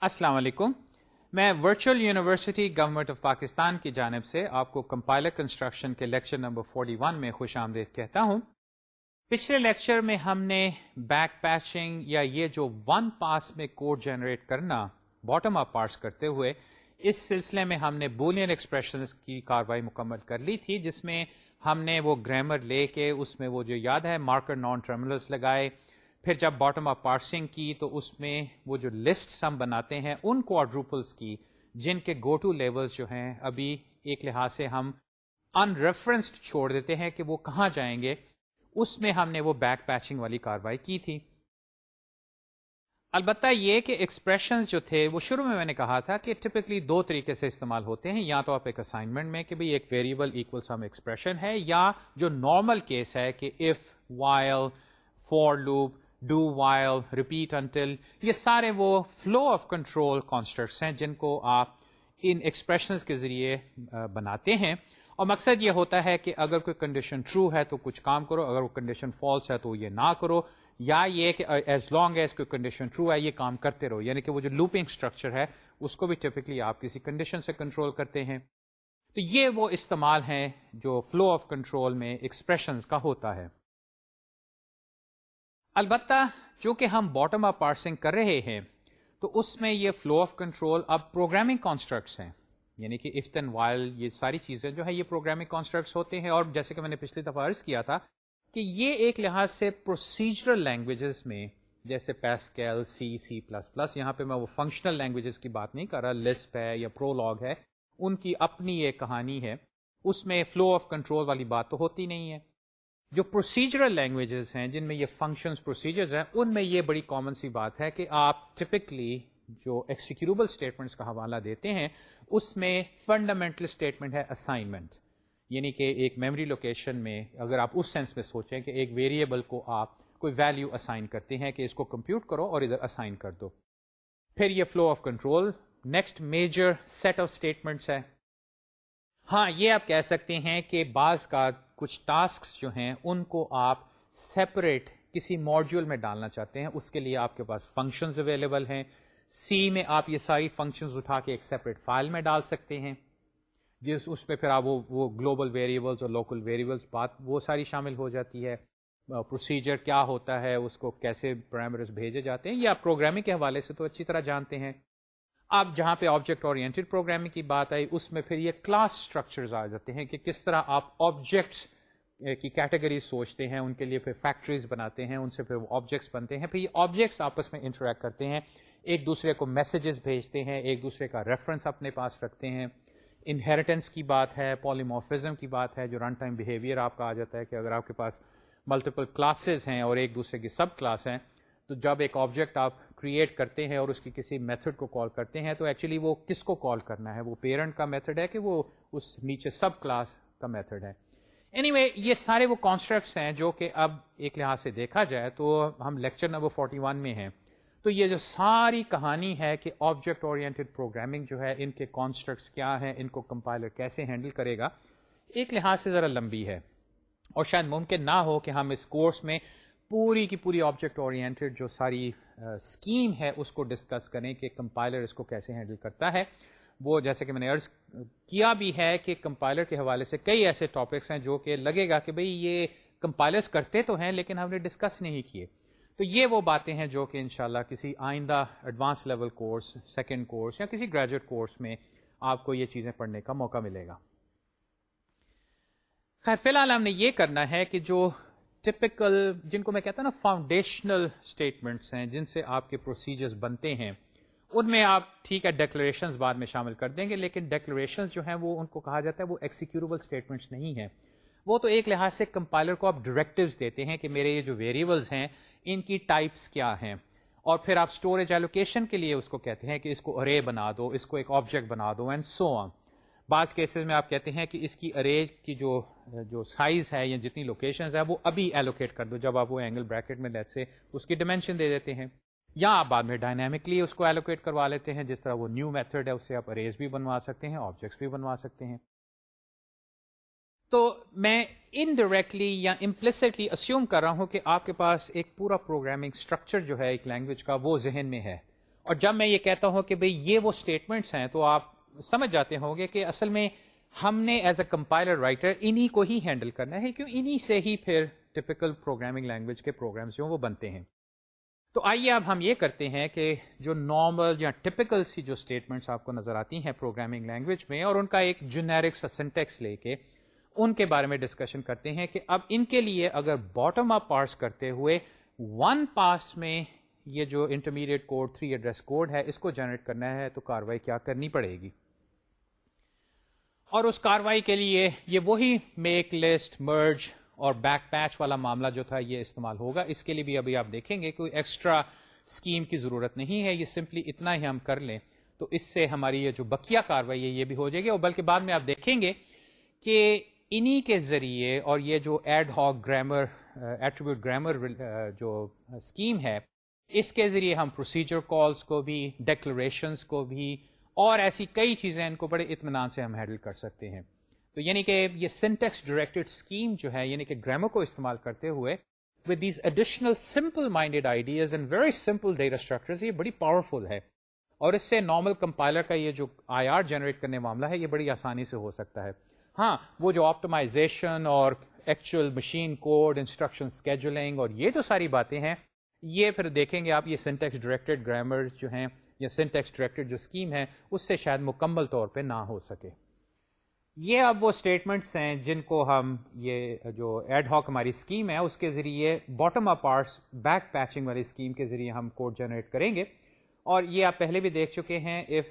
السلام علیکم۔ میں virtual university government of Pakistan کی جانب سے آپ کو کمپائلر کنسٹرکشن کے لیکچر نمبر 41 میں خوش آمدید کہتا ہوں۔ پچھلے لیکچر میں ہم نے بیک پیچنگ یا یہ جو ون پاس میں کوڈ جنریٹ کرنا باٹم اپ پارٹس کرتے ہوئے، اس سلسلے میں ہم نے بولین ایکسپریشن کی کاروائی مکمل کر لی تھی، جس میں ہم نے وہ گرامر لے کے، اس میں وہ جو یاد ہے، مارکر نان ٹرمینلس لگائے پھر جب باٹم آف پارسنگ کی تو اس میں وہ جو لسٹ ہم بناتے ہیں، ان کوڈروپلس کی، جن کے گو ٹو لیول جو ہیں، ابھی ایک لحاظ سے ہم ان ریفرنسڈ چھوڑ دیتے ہیں کہ وہ کہاں جائیں گے۔ اس میں ہم نے وہ بیک پیچنگ والی کاروائی کی تھی۔ البتہ یہ کہ ایکسپریشن جو تھے، وہ شروع میں میں نے کہا تھا کہ ٹپکلی دو طریقے سے استعمال ہوتے ہیں، یا تو آپ ایک اسائنمنٹ میں کہ بھائی ایک ویریبل اکول سم ایکسپریشن ہے، یا جو نارمل کیس ہے کہ if while for loop do while repeat until یہ سارے وہ فلو آف کنٹرول کانسٹرٹس ہیں جن کو آپ ان ایکسپریشنز کے ذریعے بناتے ہیں۔ اور مقصد یہ ہوتا ہے کہ اگر کوئی کنڈیشن ٹرو ہے تو کچھ کام کرو، اگر وہ کنڈیشن فالس ہے تو یہ نہ کرو، یا یہ کہ ایز لانگ ایز کوئی کنڈیشن ٹرو ہے یہ کام کرتے رہو۔ یعنی کہ وہ جو لوپنگ اسٹرکچر ہے، اس کو بھی ٹپکلی آپ کسی کنڈیشن سے کنٹرول کرتے ہیں۔ تو یہ وہ استعمال ہیں جو فلو آف کنٹرول میں ایکسپریشنز کا ہوتا ہے۔ البتہ چونکہ ہم باٹم اپ پارسنگ کر رہے ہیں، تو اس میں یہ فلو آف کنٹرول اب پروگرامنگ کانسٹرکٹس ہیں۔ یعنی کہ افتن وائل یہ ساری چیزیں جو ہے یہ پروگرامنگ کانسٹرکٹس ہوتے ہیں۔ اور جیسے کہ میں نے پچھلی دفعہ عرض کیا تھا کہ یہ ایک لحاظ سے پروسیجرل لینگویجز میں، جیسے Pascal C C plus plus یہاں پہ میں وہ فنکشنل لینگویجز کی بات نہیں کر رہا لسپ ہے یا پرو لاگ ہے، ان کی اپنی ایک کہانی ہے۔ اس میں فلو آف کنٹرول والی بات تو ہوتی نہیں ہے۔ جو پروسیجرل لینگویجز ہیں، جن میں یہ فنکشنز پروسیجرز ہیں، ان میں یہ بڑی کامن سی بات ہے کہ آپ ٹپکلی جو ایکسیکیوبل اسٹیٹمنٹس کا حوالہ دیتے ہیں، اس میں فنڈامنٹل اسٹیٹمنٹ ہے اسائنمنٹ یعنی کہ ایک میموری لوکیشن میں اگر آپ اس سینس میں سوچیں کہ ایک ویریبل کو آپ کوئی ویلیو اسائن کرتے ہیں کہ اس کو کمپیوٹ کرو اور ادھر اسائن کر دو۔ پھر یہ flow of control next major set of statements ہے۔ ہاں یہ آپ کہہ سکتے ہیں کہ بعض کا کچھ ٹاسکس جو ہیں، ان کو آپ سیپریٹ کسی ماڈیول میں ڈالنا چاہتے ہیں۔ اس کے لیے آپ کے پاس فنکشنز اویلیبل ہیں۔ سی میں آپ یہ ساری فنکشنز اٹھا کے ایک سیپریٹ فائل میں ڈال سکتے ہیں۔ جس، اس میں پھر آپ وہ وہ گلوبل ویریبلس اور لوکل ویریبلس بات، وہ ساری شامل ہو جاتی ہے۔ پروسیجر کیا ہوتا ہے، اس کو کیسے پرائمرز بھیجے جاتے ہیں یہ آپ پروگرامنگ کے حوالے سے تو اچھی طرح جانتے ہیں۔ اب جہاں پہ آبجیکٹ اورینٹیڈ پروگرامنگ کی بات آئی، اس میں پھر یہ کلاس اسٹرکچرز آ جاتے ہیں کہ کس طرح آپ آبجیکٹس کی کیٹیگریز سوچتے ہیں، ان کے لیے پھر فیکٹریز بناتے ہیں، ان سے پھر وہ آبجیکٹس بنتے ہیں۔ پھر یہ آبجیکٹس آپس میں انٹریکٹ کرتے ہیں، ایک دوسرے کو میسیجز بھیجتے ہیں، ایک دوسرے کا ریفرنس اپنے پاس رکھتے ہیں۔ انہیریٹنس کی بات ہے پالیموفزم کی بات ہے، جو رن ٹائم بیہیویئر آپ کا آ جاتا ہے کہ اگر آپ کے پاس ملٹیپل کلاسز ہیں اور ایک دوسرے کی سب کلاس ہیں، تو جب ایک آبجیکٹ آپ کریٹ کرتے ہیں اور اس کی کسی میتھڈ کو کال کرتے ہیں تو ایکچولی وہ کس کو کال کرنا ہے؟ وہ پیرنٹ کا میتھڈ ہے کہ وہ اس نیچے سب کلاس کا میتھڈ ہے؟ اینی anyway, یہ سارے وہ کانسٹرکٹس ہیں جو کہ اب ایک لحاظ سے دیکھا جائے تو ہم لیکچر نمبر 41 میں ہیں۔ تو یہ جو ساری کہانی ہے کہ آبجیکٹ اورینٹیڈ پروگرامنگ جو ہے ان کے کانسٹرکٹس کیا ہیں؟ ان کو کمپائلر کیسے ہینڈل کرے گا؟ ایک لحاظ سے ذرا لمبی ہے۔ اور شاید ممکن نہ ہو کہ ہم اس کورس میں پوری کی پوری آبجیکٹ اورینٹیڈ جو ساری اسکیم ہے اس کو ڈسکس کریں کہ کمپائلر اس کو کیسے ہینڈل کرتا ہے۔ وہ جیسے کہ میں نے عرض کیا بھی ہے کہ کمپائلر کے حوالے سے کئی ایسے ٹاپکس ہیں جو کہ لگے گا کہ بھئی یہ کمپائلرس کرتے تو ہیں لیکن ہم نے ڈسکس نہیں کیے۔ تو یہ وہ باتیں ہیں جو کہ انشاءاللہ کسی آئندہ advance level course second course یا کسی گریجویٹ کورس میں آپ کو یہ چیزیں پڑھنے کا موقع ملے گا۔ خیر، فی الحال ہم نے یہ کرنا ہے کہ جو ٹپکل جن کو میں کہتا ہوں نا فاؤنڈیشنل اسٹیٹمنٹس ہیں، جن سے آپ کے پروسیجرز بنتے ہیں، ان میں آپ ٹھیک ہے ڈیکلریشنز بعد میں شامل کر دیں گے، لیکن ڈیکلریشنز جو ہیں وہ ان کو کہا جاتا ہے وہ ایکسیکیوبل اسٹیٹمنٹس نہیں ہیں۔ وہ تو ایک لحاظ سے کمپائلر کو آپ ڈائریکٹیوز دیتے ہیں کہ میرے یہ جو ویریبلس ہیں، ان کی ٹائپس کیا ہیں۔ اور پھر آپ اسٹوریج ایلوکیشن کے لیے اس کو کہتے ہیں کہ اس کو ارے بنا دو، اس کو ایک آبجیکٹ بنا دو اینڈ سو آن بعض کیسز میں آپ کہتے ہیں کہ اس کی ارے کی جو جو سائز ہے یا جتنی لوکیشنز ہے وہ ابھی ایلوکیٹ کر دو، جب آپ وہ اینگل بریکٹ میں لیٹ سے اس کی ڈائمینشن دے دیتے ہیں، یا آپ بعد میں ڈائنامکلی اس کو ایلوکیٹ کروا لیتے ہیں، جس طرح وہ نیو میتھڈ ہے اس سے آپ اریز بھی بنوا سکتے ہیں آبجیکٹس بھی بنوا سکتے ہیں۔ تو میں انڈائریکٹلی یا امپلسٹلی اسیوم کر رہا ہوں کہ آپ کے پاس ایک پورا پروگرامنگ اسٹرکچر جو ہے، ایک لینگویج کا، وہ ذہن میں ہے۔ اور جب میں یہ کہتا ہوں کہ بھئی یہ وہ اسٹیٹمنٹس ہیں، تو آپ سمجھ جاتے ہوں گے کہ اصل میں ہم نے ایز اے کمپائلر رائٹر انہی کو ہی ہینڈل کرنا ہے، کیوں انہی سے ہی پھر ٹپکل پروگرامنگ لینگویج کے پروگرامس جو وہ بنتے ہیں۔ تو آئیے اب ہم یہ کرتے ہیں کہ جو نارمل یا ٹپکل سی جو اسٹیٹمنٹس آپ کو نظر آتی ہیں پروگرامنگ لینگویج میں، اور ان کا ایک جنیرک سنٹیکس لے کے ان کے بارے میں ڈسکشن کرتے ہیں کہ اب ان کے لیے اگر باٹم اپ پارس کرتے ہوئے ون پاس میں یہ جو intermediate code three address code ہے، اس کو جنریٹ کرنا ہے تو کاروائی کیا کرنی پڑے گی؟ اور اس کاروائی کے لیے یہ وہی میک لسٹ، مرج اور بیک پیچ والا معاملہ جو تھا یہ استعمال ہوگا۔ اس کے لیے بھی ابھی آپ دیکھیں گے کوئی ایکسٹرا اسکیم کی ضرورت نہیں ہے، یہ سمپلی اتنا ہی ہم کر لیں۔ تو اس سے ہماری یہ جو بکیا کاروائی ہے، یہ بھی ہو جائے گی۔ اور بلکہ بعد میں آپ دیکھیں گے کہ انہی کے ذریعے اور یہ جو ad hoc grammar attribute grammar جو اسکیم ہے، اس کے ذریعے ہم پروسیجر کالس کو بھی ڈیکلریشنس کو بھی اور ایسی کئی چیزیں ان کو بڑے اطمینان سے ہم ہینڈل کر سکتے ہیں۔ تو یعنی کہ یہ سینٹیکس ڈائریکٹڈ اسکیم جو ہے یعنی کہ گرامر کو استعمال کرتے ہوئے with these additional simple minded ideas and very simple data structure یہ بڑی پاورفل ہے۔ اور اس سے نارمل کمپائلر کا یہ جو آئی آر جنریٹ کرنے معاملہ ہے، یہ بڑی آسانی سے ہو سکتا ہے۔ ہاں وہ جو آپٹمائزیشن اور actual machine code instruction scheduling اور یہ جو ساری باتیں ہیں، یہ پھر دیکھیں گے آپ، یہ سینٹیکس ڈائریکٹڈ گرامر جو ہیں یا سینٹیکس ڈائریکٹڈ جو اسکیم ہے، اس سے شاید مکمل طور پہ نہ ہو سکے۔ یہ اب وہ اسٹیٹمنٹس ہیں جن کو ہم یہ جو ایڈ ہاک ہماری اسکیم ہے، اس کے ذریعے bottom up parts back patching والی اسکیم کے ذریعے ہم کوڈ جنریٹ کریں گے۔ اور یہ آپ پہلے بھی دیکھ چکے ہیں if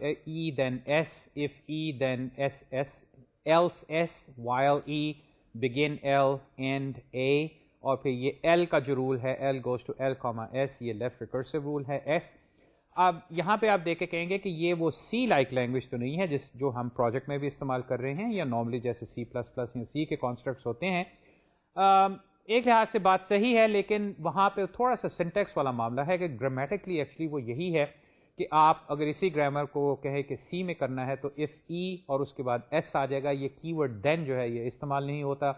E then S if E then S S else S while E begin L end A اور پھر یہ ایل کا جو رول ہے L goes to L comma S یہ لیفٹ ریکرسو رول ہے ایس اب یہاں پہ آپ دیکھ کے کہیں گے کہ یہ وہ سی لائک لینگویج تو نہیں ہے جس جو ہم پروجیکٹ میں بھی استعمال کر رہے ہیں یا نارملی جیسے سی پلس پلس یا سی کے کانسٹرکٹس ہوتے ہیں۔ ایک لحاظ سے بات صحیح ہے، لیکن وہاں پہ تھوڑا سا سنٹیکس والا معاملہ ہے کہ گرامیٹکلی ایکچولی وہ یہی ہے کہ آپ اگر اسی گرامر کو کہے کہ سی میں کرنا ہے تو اف ای e اور اس کے بعد ایس آ جائے گا۔ یہ کی ورڈ دین جو ہے یہ استعمال نہیں ہوتا۔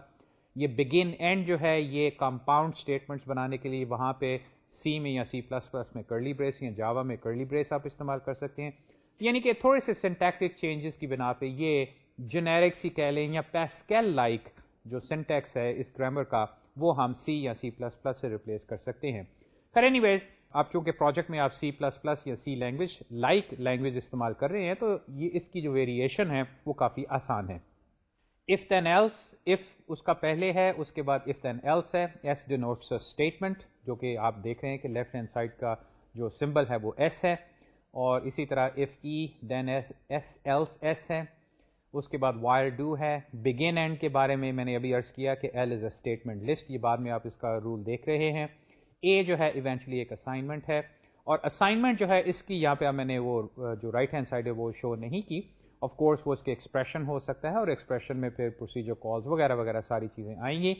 یہ بگن اینڈ جو ہے یہ کمپاؤنڈ اسٹیٹمنٹس بنانے کے لیے وہاں پہ سی میں یا سی پلس پلس میں کرلی بریس یا جاوا میں کرلی بریس آپ استعمال کر سکتے ہیں۔ یعنی کہ تھوڑے سے سینٹیکٹک چینجز کی بنا پہ یہ جنیرک سی کہہ لیں یا پیسکیل لائک جو سینٹیکس ہے اس گرامر کا، وہ ہم سی یا سی پلس پلس سے ریپلیس کر سکتے ہیں۔ خیر اینی ویز آپ چونکہ پروجیکٹ میں آپ سی پلس پلس یا سی لینگویج لائک لینگویج استعمال کر رہے ہیں، تو یہ اس کی جو ویریشن ہے وہ کافی آسان ہے۔ اف دین ایلس اف اس کا پہلے ہے، اس کے بعد اف دین ایلس ہے ایس ڈینوٹس اسٹیٹمنٹ جو کہ آپ دیکھ رہے ہیں کہ لیفٹ ہینڈ سائڈ کا جو سمبل ہے وہ ایس ہے۔ اور اسی طرح if E then S S else S ہے۔ اس کے بعد وائر ڈو ہے۔ بگن اینڈ کے بارے میں میں نے ابھی عرض کیا کہ L is a statement list یہ بعد میں آپ اس کا رول دیکھ رہے ہیں۔ اے جو ہے ایونچولی ایک اسائنمنٹ ہے۔ اور اسائنمنٹ جو ہے اس کی یہاں پہ میں نے وہ، جو رائٹ ہینڈ سائڈ ہے وہ شو نہیں کی۔ آف کورس وہ اس کے ایکسپریشن ہو سکتا ہے اور ایکسپریشن میں پھر پروسیجر کالز وغیرہ وغیرہ ساری چیزیں آئیں گی۔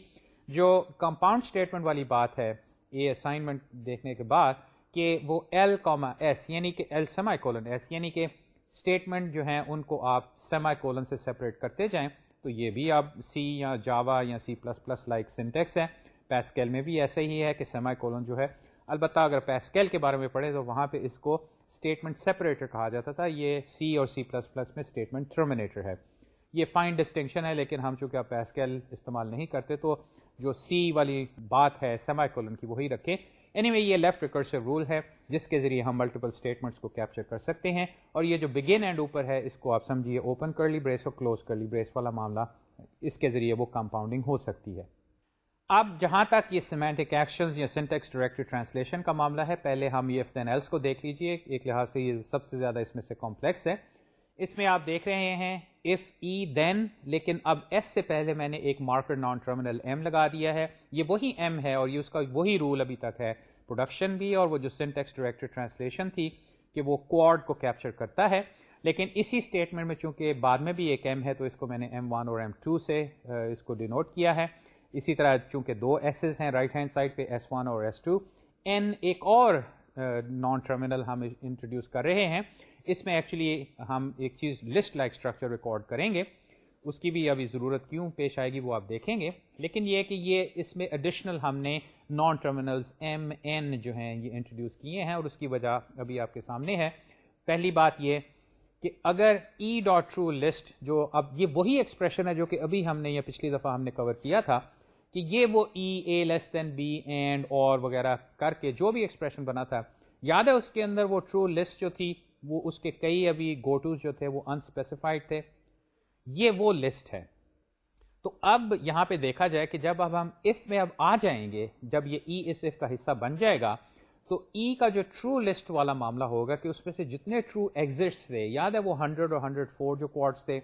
جو کمپاؤنڈ اسٹیٹمنٹ والی بات ہے، یہ اسائنمنٹ دیکھنے کے بعد کہ وہ ایل کاما ایس یعنی کہ ایل سیمائی کولن ایس یعنی کہ اسٹیٹمنٹ جو ہیں ان کو آپ سیمائی کولن سے سپریٹ کرتے جائیں۔ تو یہ بھی اب سی یا جاوا یا C plus plus like syntax ہے۔ پیسکیل میں بھی ایسا ہی ہے کہ سیمائی کولن جو ہے، البتہ اگر پیسکیل کے بارے میں پڑھے تو وہاں پہ اس کو اسٹیٹمنٹ سیپریٹر کہا جاتا تھا، یہ سی اور سی پلس پلس میں اسٹیٹمنٹ ٹرمینیٹر ہے۔ یہ فائن ڈسٹنکشن ہے، لیکن ہم چونکہ آپ پیسکیل استعمال نہیں کرتے، تو جو سی والی بات ہے سیمائی کولن کی، وہی رکھیں۔ اینی وے یہ لیفٹ ریکرسو رول ہے، جس کے ذریعے ہم ملٹیپل اسٹیٹمنٹس کو کیپچر کر سکتے ہیں۔ اور یہ جو بگن اینڈ اوپر ہے، اس کو آپ سمجھیے اوپن کرلی بریس اور کلوز کرلی بریس والا معاملہ، اس کے ذریعے وہ کمپاؤنڈنگ ہو سکتی ہے۔ اب جہاں تک یہ سیمینٹک ایکشنز یا سینٹیکس ڈائریکٹ ٹرانسلیشن کا معاملہ ہے، پہلے ہم یہ دین ایلس کو دیکھ لیجیے۔ ایک لحاظ سے یہ سب سے زیادہ اس میں سے کمپلیکس ہے۔ اس میں آپ دیکھ رہے ہیں اف ای دین لیکن اب ایس سے پہلے میں نے ایک مارکر نان ٹرمینل ایم لگا دیا ہے۔ یہ وہی ایم ہے اور یہ اس کا وہی رول ابھی تک ہے۔ پروڈکشن بھی اور وہ جو سینٹیکس ڈائریکٹ ٹرانسلیشن تھی کہ وہ کوڈ کو کیپچر کرتا ہے۔ لیکن اسی اسٹیٹمنٹ میں چونکہ بعد میں بھی ایک ایم ہے، تو اس کو میں نے ایم ون اور ایم ٹو سے اس کو ڈینوٹ کیا ہے۔ اسی طرح چونکہ دو ایسز ہیں رائٹ ہینڈ سائڈ پہ ایس ون اور ایس ٹو این ایک اور نان ٹرمینل ہم انٹروڈیوس کر رہے ہیں۔ اس میں ایکچولی ہم ایک چیز لسٹ لائک اسٹرکچر ریکارڈ کریں گے۔ اس کی بھی ابھی ضرورت کیوں پیش آئے گی وہ آپ دیکھیں گے۔ لیکن یہ کہ یہ اس میں ایڈیشنل ہم نے نان ٹرمینلز ایم این جو ہیں یہ انٹروڈیوس کیے ہیں اور اس کی وجہ ابھی آپ کے سامنے ہے۔ پہلی بات یہ کہ اگر ای ڈاٹ ٹرو لسٹ جو اب یہ وہی ایکسپریشن ہے جو کہ ابھی ہم نے یا پچھلی دفعہ ہم نے کور کیا تھا کہ یہ وہ ای اے لیس دین بی اینڈ اور وغیرہ کر کے جو بھی ایکسپریشن بنا تھا، یاد ہے اس کے اندر وہ ٹرو لسٹ جو تھی، وہ اس کے کئی ابھی گوٹوز جو تھے، وہ انسپیسیفائڈ تھے۔ یہ وہ لسٹ ہے۔ تو اب یہاں پہ دیکھا جائے کہ جب اب ہم اف میں اب آ جائیں گے، جب یہ ای اس اف کا حصہ بن جائے گا، تو ای کا جو ٹرو لسٹ والا معاملہ ہوگا کہ اس میں سے جتنے ٹرو ایگزٹس تھے، یاد ہے وہ ہنڈریڈ اور ہنڈریڈ فور جو کوارٹس تھے،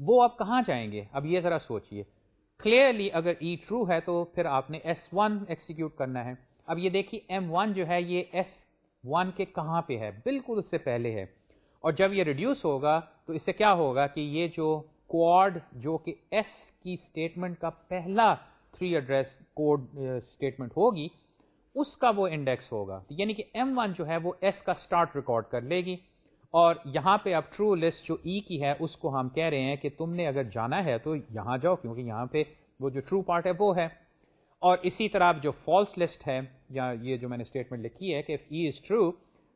وہ اب کہاں جائیں گے؟ اب یہ ذرا سوچئے۔ کلیئرلی اگر e ای ٹرو ہے تو پھر آپ نے ایس ون ایکسیکیوٹ کرنا ہے۔ اب یہ دیکھیے ایم ون جو ہے یہ ایس ون کے کہاں پہ ہے؟ بالکل اس سے پہلے ہے۔ اور جب یہ ریڈیوس ہوگا تو اس سے کیا ہوگا کہ یہ جو کوڈ جو کہ ایس کی اسٹیٹمنٹ کا پہلا تھری ایڈریس کوڈ اسٹیٹمنٹ ہوگی، اس کا وہ انڈیکس ہوگا۔ یعنی کہ ایم ون جو ہے وہ ایس کا اسٹارٹ ریکارڈ کر لے گی۔ اور یہاں پہ اب ٹرو لسٹ جو ای کی ہے، اس کو ہم کہہ رہے ہیں کہ تم نے اگر جانا ہے تو یہاں جاؤ، کیونکہ یہاں پہ وہ جو ٹرو پارٹ ہے وہ ہے۔ اور اسی طرح جو فالس لسٹ ہے، یا یہ جو میں نے اسٹیٹمنٹ لکھی ہے کہ E is true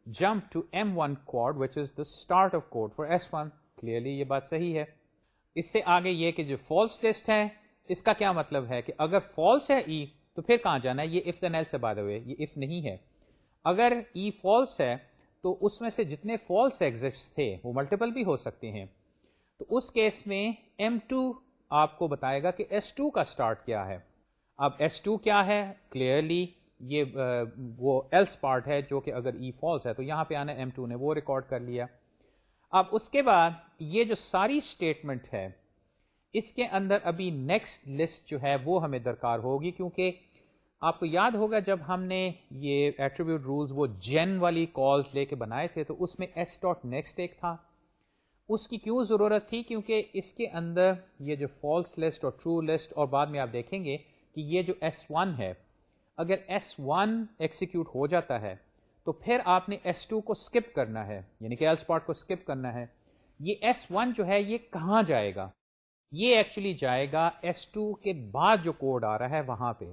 jump to M one code which is the start of code for S one clearly یہ بات صحیح ہے۔ اس سے آگے یہ کہ جو فالس لسٹ ہے، اس کا کیا مطلب ہے کہ اگر فالس ہے ای تو پھر کہاں جانا ہے؟ یہ اف دین ایل سے بات ہوئے یہ اف نہیں ہے۔ اگر e ای فالس ہے تو اس میں سے جتنے فالس ایگزٹس تھے، وہ ملٹیپل بھی ہو سکتے ہیں۔ تو اس کیس میں ایم ٹو آپ کو بتائے گا کہ ایس ٹو کا اسٹارٹ کیا ہے۔ اب ایس ٹو کیا ہے؟ کلیئرلی یہ وہ ایلس پارٹ ہے جو کہ اگر ای e فالس ہے تو یہاں پہ آنا ایم ٹو نے، وہ ریکارڈ کر لیا۔ اب اس کے بعد یہ جو ساری اسٹیٹمنٹ ہے، اس کے اندر ابھی نیکسٹ لسٹ جو ہے وہ ہمیں درکار ہوگی کیونکہ آپ کو یاد ہوگا جب ہم نے یہ ایٹریبیوٹ رولز وہ جین والی کالز لے کے بنائے تھے تو اس میں ایس ڈاٹ نیکسٹ ایک تھا۔ اس کی کیوں ضرورت تھی؟ کیونکہ اس کے اندر یہ جو فالس لسٹ اور ٹرو لسٹ اور بعد میں آپ دیکھیں گے کہ یہ جو ایس ون ہے، اگر ایس ون ایکسیکیوٹ ہو جاتا ہے تو پھر آپ نے ایس ٹو کو اسکپ کرنا ہے یعنی کہ ایل اسپاٹ کو اسکپ کرنا ہے۔ یہ ایس ون جو ہے، یہ کہاں جائے گا؟ یہ ایکچولی جائے گا ایس ٹو کے بعد جو کوڈ آ رہا ہے وہاں پہ۔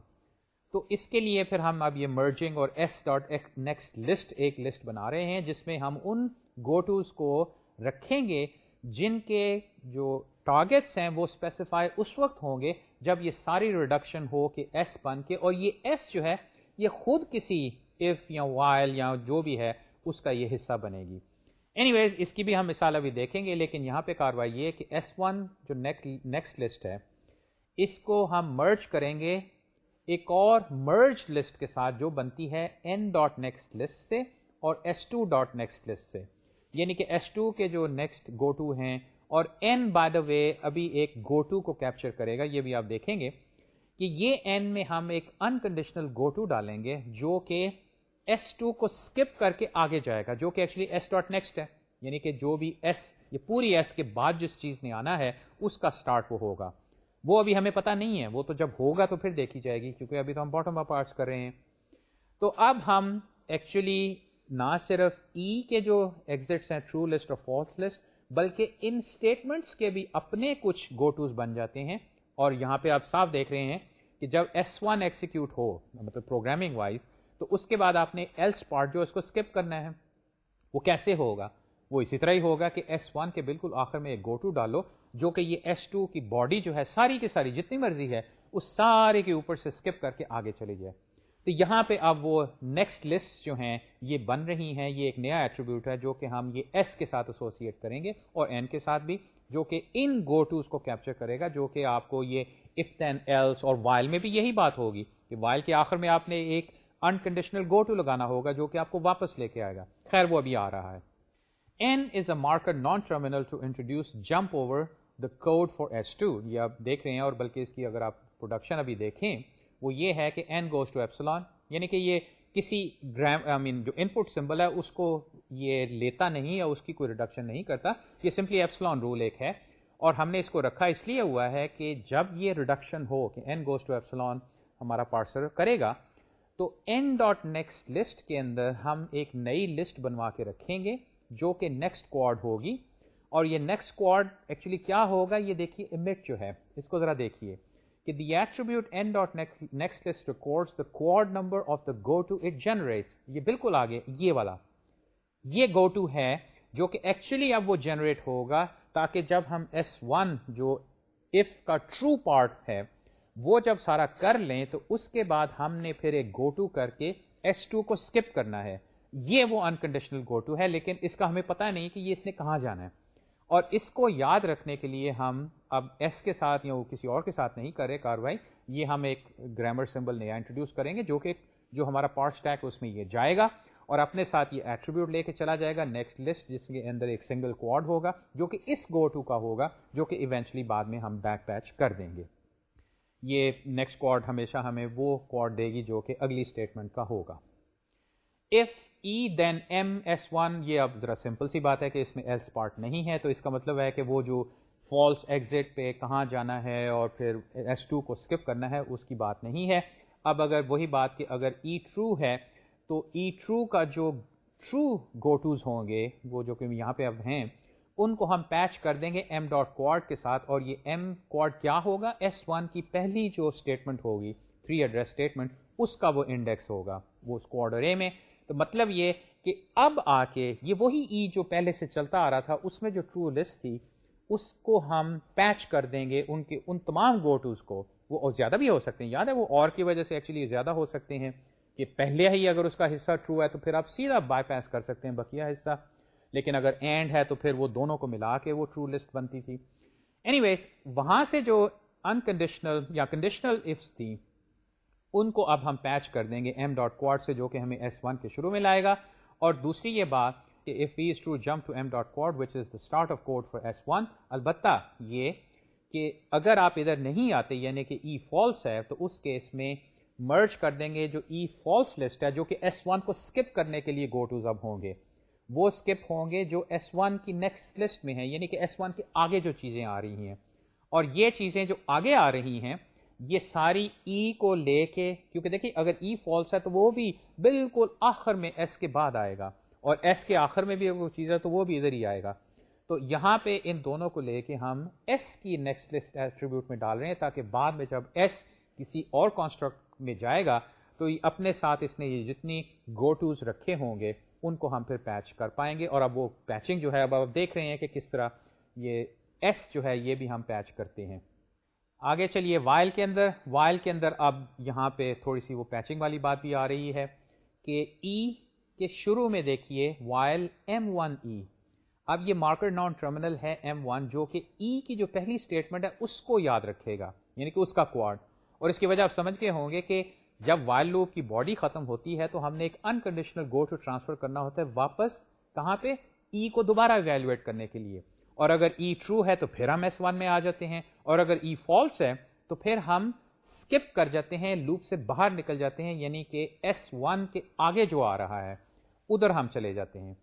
تو اس کے لیے پھر ہم اب یہ مرجنگ اور ایس ڈاٹ نیکسٹ لسٹ ایک لسٹ بنا رہے ہیں، جس میں ہم ان گو ٹوز کو رکھیں گے جن کے جو ٹارگیٹس ہیں وہ اسپیسیفائی اس وقت ہوں گے جب یہ ساری ریڈکشن ہو کہ ایس بن کے، اور یہ ایس جو ہے، یہ خود کسی اف یا وائل یا جو بھی ہے، اس کا یہ حصہ بنے گی۔ اینی ویز اس کی بھی ہم مثال ابھی دیکھیں گے، لیکن یہاں پہ کاروائی یہ کہ ایس ون جو نیکسٹ لسٹ ہے، اس کو ہم مرچ کریں گے ایک اور مرج لسٹ کے ساتھ جو بنتی ہے این ڈاٹ نیکسٹ لسٹ سے اور S two dot next list سے۔ یعنی کہ ایس ٹو کے جو نیکسٹ گو ٹو ہیں اور این بائی دا وے ابھی ایک گو ٹو کو کیپچر کرے گا۔ یہ بھی آپ دیکھیں گے کہ یہ این میں ہم ایک انکنڈیشنل گو ٹو ڈالیں گے جو کہ ایس ٹو کو اسکپ کر کے آگے جائے گا، جو کہ ایکچولی ایس ڈاٹ نیکسٹ ہے۔ یعنی کہ جو بھی ایس یہ پوری ایس کے بعد جس چیز نے آنا ہے، اس کا اسٹارٹ وہ ہوگا۔ وہ ابھی ہمیں پتا نہیں ہے، وہ تو جب ہوگا تو پھر دیکھی جائے گی، کیونکہ ابھی تو ہم باٹم اپ آرٹس کر رہے ہیں۔ تو اب ہم ایکچولی نہ صرف ای e کے جو ایگزٹس ہیں ٹرو لسٹ اور فالس لسٹ بلکہ ان اسٹیٹمنٹس کے بھی اپنے کچھ گو ٹوز بن جاتے ہیں۔ اور یہاں پہ آپ صاف دیکھ رہے ہیں کہ جب ایس ون ایکسیکیوٹ ہو مطلب پروگرامنگ وائز تو اس کے بعد آپ نے ایلس پارٹ جو اس کو اسکپ کرنا ہے۔ وہ کیسے ہوگا؟ وہ اسی طرح ہی ہوگا کہ ایس ون کے بالکل آخر میں ایک گو ٹو ڈالو، جو کہ یہ ایس ٹو کی باڈی جو ہے، ساری کی ساری جتنی مرضی ہے، اس سارے کے اوپر سے اسکپ کر کے آگے چلی جائے۔ تو یہاں پہ اب وہ نیکسٹ لسٹ جو ہیں، یہ بن رہی ہیں۔ یہ ایک نیا ایٹریبیوٹ ہے جو کہ ہم یہ ایس کے ساتھ ایسوسیٹ کریں گے اور این کے ساتھ بھی، جو کہ ان گو ٹوز کو کیپچر کرے گا، جو کہ آپ کو یہ اف دین ایلس اور وائل میں بھی یہی بات ہوگی کہ وائل کے آخر میں آپ نے ایک انکنڈیشنل گو ٹو لگانا ہوگا، جو کہ آپ کو واپس لے کے آئے گا۔ خیر، وہ ابھی آ رہا ہے۔ N is a marker non terminal to introduce jump over the code for S two یہ آپ دیکھ رہے ہیں اور بلکہ اس کی اگر آپ پروڈکشن ابھی دیکھیں، وہ یہ ہے کہ این گوز ٹو ایپسلان یعنی کہ یہ کسی گرام آئی مین جو ان پٹ سمبل ہے، اس کو یہ لیتا نہیں یا اس کی کوئی ریڈکشن نہیں کرتا، یہ سمپلی ایپسلان رول ایک ہے۔ اور ہم نے اس کو رکھا، اس لیے ہوا ہے کہ جب یہ ریڈکشن ہو کہ این گوز ٹو ایپسلان ہمارا پارسر کرے گا، تو این ڈاٹ نیکسٹ لسٹ کے اندر ہم ایک نئی لسٹ بنوا کے رکھیں گے۔ جو کہ نیکسٹ کوڈ ہوگی۔ اور یہ نیکسٹ کوڈ ایکچولی کیا ہوگا؟ یہ دیکھیے امٹ جو ہے، اس کو ذرا دیکھیے کہ the attribute N dot next list records the code number of the go to it generate یہ بالکل آگے، یہ والا۔ یہ گو ٹو ہے جو کہ ایکچولی اب وہ جنریٹ ہوگا تاکہ جب ہم ایس ون جو اف کا ٹرو پارٹ ہے، وہ جب سارا کر لیں تو اس کے بعد ہم نے پھر ایک گو ٹو کر کے ایس ٹو کو اسکپ کرنا ہے۔ یہ وہ انکنڈیشنل گو ٹو ہے، لیکن اس کا ہمیں پتا نہیں کہ یہ اس نے کہاں جانا ہے۔ اور اس کو یاد رکھنے کے لیے ہم اب ایس کے ساتھ یا وہ کسی اور کے ساتھ نہیں کرے کاروائی، یہ ہم ایک گرامر سمبل نیا انٹروڈیوس کریں گے، جو کہ جو ہمارا پارٹ اسٹیک اس میں یہ جائے گا۔ اور اپنے ساتھ یہ ایٹریبیوٹ لے کے چلا جائے گا۔ نیکسٹ لسٹ جس کے اندر ایک سنگل کوڈ ہوگا، جو کہ اس گو ٹو کا ہوگا، جو کہ ایونچولی بعد میں ہم بیک پیچ کر دیں گے۔ یہ نیکسٹ کوڈ ہمیشہ ہمیں وہ کوڈ دے گی، جو کہ اگلی اسٹیٹمنٹ کا ہوگا۔ If E then M S one یہ اب ذرا سمپل سی بات ہے کہ اس میں ایلس پارٹ نہیں ہے، تو اس کا مطلب ہے کہ وہ جو فالس ایگزٹ پہ کہاں جانا ہے اور پھر ایس ٹو کو اسکپ کرنا ہے، اس کی بات نہیں ہے۔ اب اگر وہی بات کہ اگر ای e ٹرو ہے، تو ای e ٹرو کا جو ٹرو گوٹوز ہوں گے، وہ جو کہ یہاں پہ اب ہیں، ان کو ہم پیچ کر دیں گے ایم ڈاٹ کوڈ کے ساتھ۔ اور یہ ایم کوڈ کیا ہوگا؟ ایس ون کی پہلی جو اسٹیٹمنٹ ہوگی تھری ایڈریس اسٹیٹمنٹ اس کا وہ انڈیکس ہوگا، وہ اس کوڈر اے میں۔ تو مطلب یہ کہ اب آ کے یہ وہی ای جو پہلے سے چلتا آ رہا تھا، اس میں جو ٹرو لسٹ تھی، اس کو ہم پیچ کر دیں گے ان کے، ان تمام گوٹوز کو۔ وہ زیادہ بھی ہو سکتے ہیں۔ یاد ہے وہ اور کی وجہ سے ایکچولی زیادہ ہو سکتے ہیں کہ پہلے ہی اگر اس کا حصہ ٹرو ہے تو پھر آپ سیدھا بائی پاس کر سکتے ہیں بقیہ حصہ۔ لیکن اگر اینڈ ہے تو پھر وہ دونوں کو ملا کے وہ ٹرو لسٹ بنتی تھی۔ اینی ویز وہاں سے جو انکنڈیشنل یا کنڈیشنل افس تھی ان کو اب ہم پیچ کر دیں گے ایم ڈاٹ کوڈ سے جو کہ ہمیں ایس ون کے شروع میں لائے گا۔ اور دوسری یہ بات کہ if we is to jump to M dot code which is the start of code for S one البتہ یہ کہ اگر آپ ادھر نہیں آتے یعنی کہ e ای فالس ہے، تو اس کیس میں مرج کر دیں گے جو ای فالس لسٹ ہے، جو کہ ایس ون کو اسکپ کرنے کے لیے گو ٹوز اب ہوں گے۔ وہ اسکپ ہوں گے جو ایس ون کی نیکسٹ لسٹ میں ہیں یعنی کہ ایس ون کے آگے جو چیزیں آ رہی ہیں۔ اور یہ چیزیں جو آگے آ رہی ہیں یہ ساری ای کو لے کے، کیونکہ دیکھیے اگر e ای فالس ہے تو وہ بھی بالکل آخر میں ایس کے بعد آئے گا، اور ایس کے آخر میں بھی اگر کوئی چیز ہے تو وہ بھی ادھر ہی آئے گا۔ تو یہاں پہ ان دونوں کو لے کے ہم ایس کی نیکسٹ لسٹ ایٹریبیوٹ میں ڈال رہے ہیں تاکہ بعد میں جب ایس کسی اور کانسٹرکٹ میں جائے گا، تو اپنے ساتھ اس نے یہ جتنی گو ٹوز رکھے ہوں گے، ان کو ہم پھر پیچ کر پائیں گے۔ اور اب وہ پیچنگ جو ہے، اب آپ دیکھ رہے ہیں کہ کس طرح یہ ایس جو ہے، یہ بھی ہم پیچ کرتے ہیں۔ آگے چلیے وائل کے اندر وائل کے اندر اب یہاں پہ تھوڑی سی وہ پیچنگ والی بات بھی آ رہی ہے کہ ای کے شروع میں دیکھیے وائل ایم ون ای اب یہ مارکر نان ٹرمینل ہے ایم ون جو کہ ای کی جو پہلی اسٹیٹمنٹ ہے، اس کو یاد رکھے گا یعنی کہ اس کا کوارڈ اور اس کی وجہ آپ سمجھ کے ہوں گے کہ جب وائل لوپ کی باڈی ختم ہوتی ہے، تو ہم نے ایک انکنڈیشنل گو ٹو ٹرانسفر کرنا ہوتا ہے واپس کہاں پہ؟ ای e کو دوبارہ ایویلویٹ کرنے کے لیے۔ اور اگر ای e ٹرو ہے تو پھر ہم ایس ون میں آ جاتے ہیں، اور اگر ای e فالس ہے تو پھر ہم اسکپ کر جاتے ہیں لوپ سے باہر نکل جاتے ہیں یعنی کہ ایس ون کے آگے جو آ رہا ہے، ادھر ہم چلے جاتے ہیں۔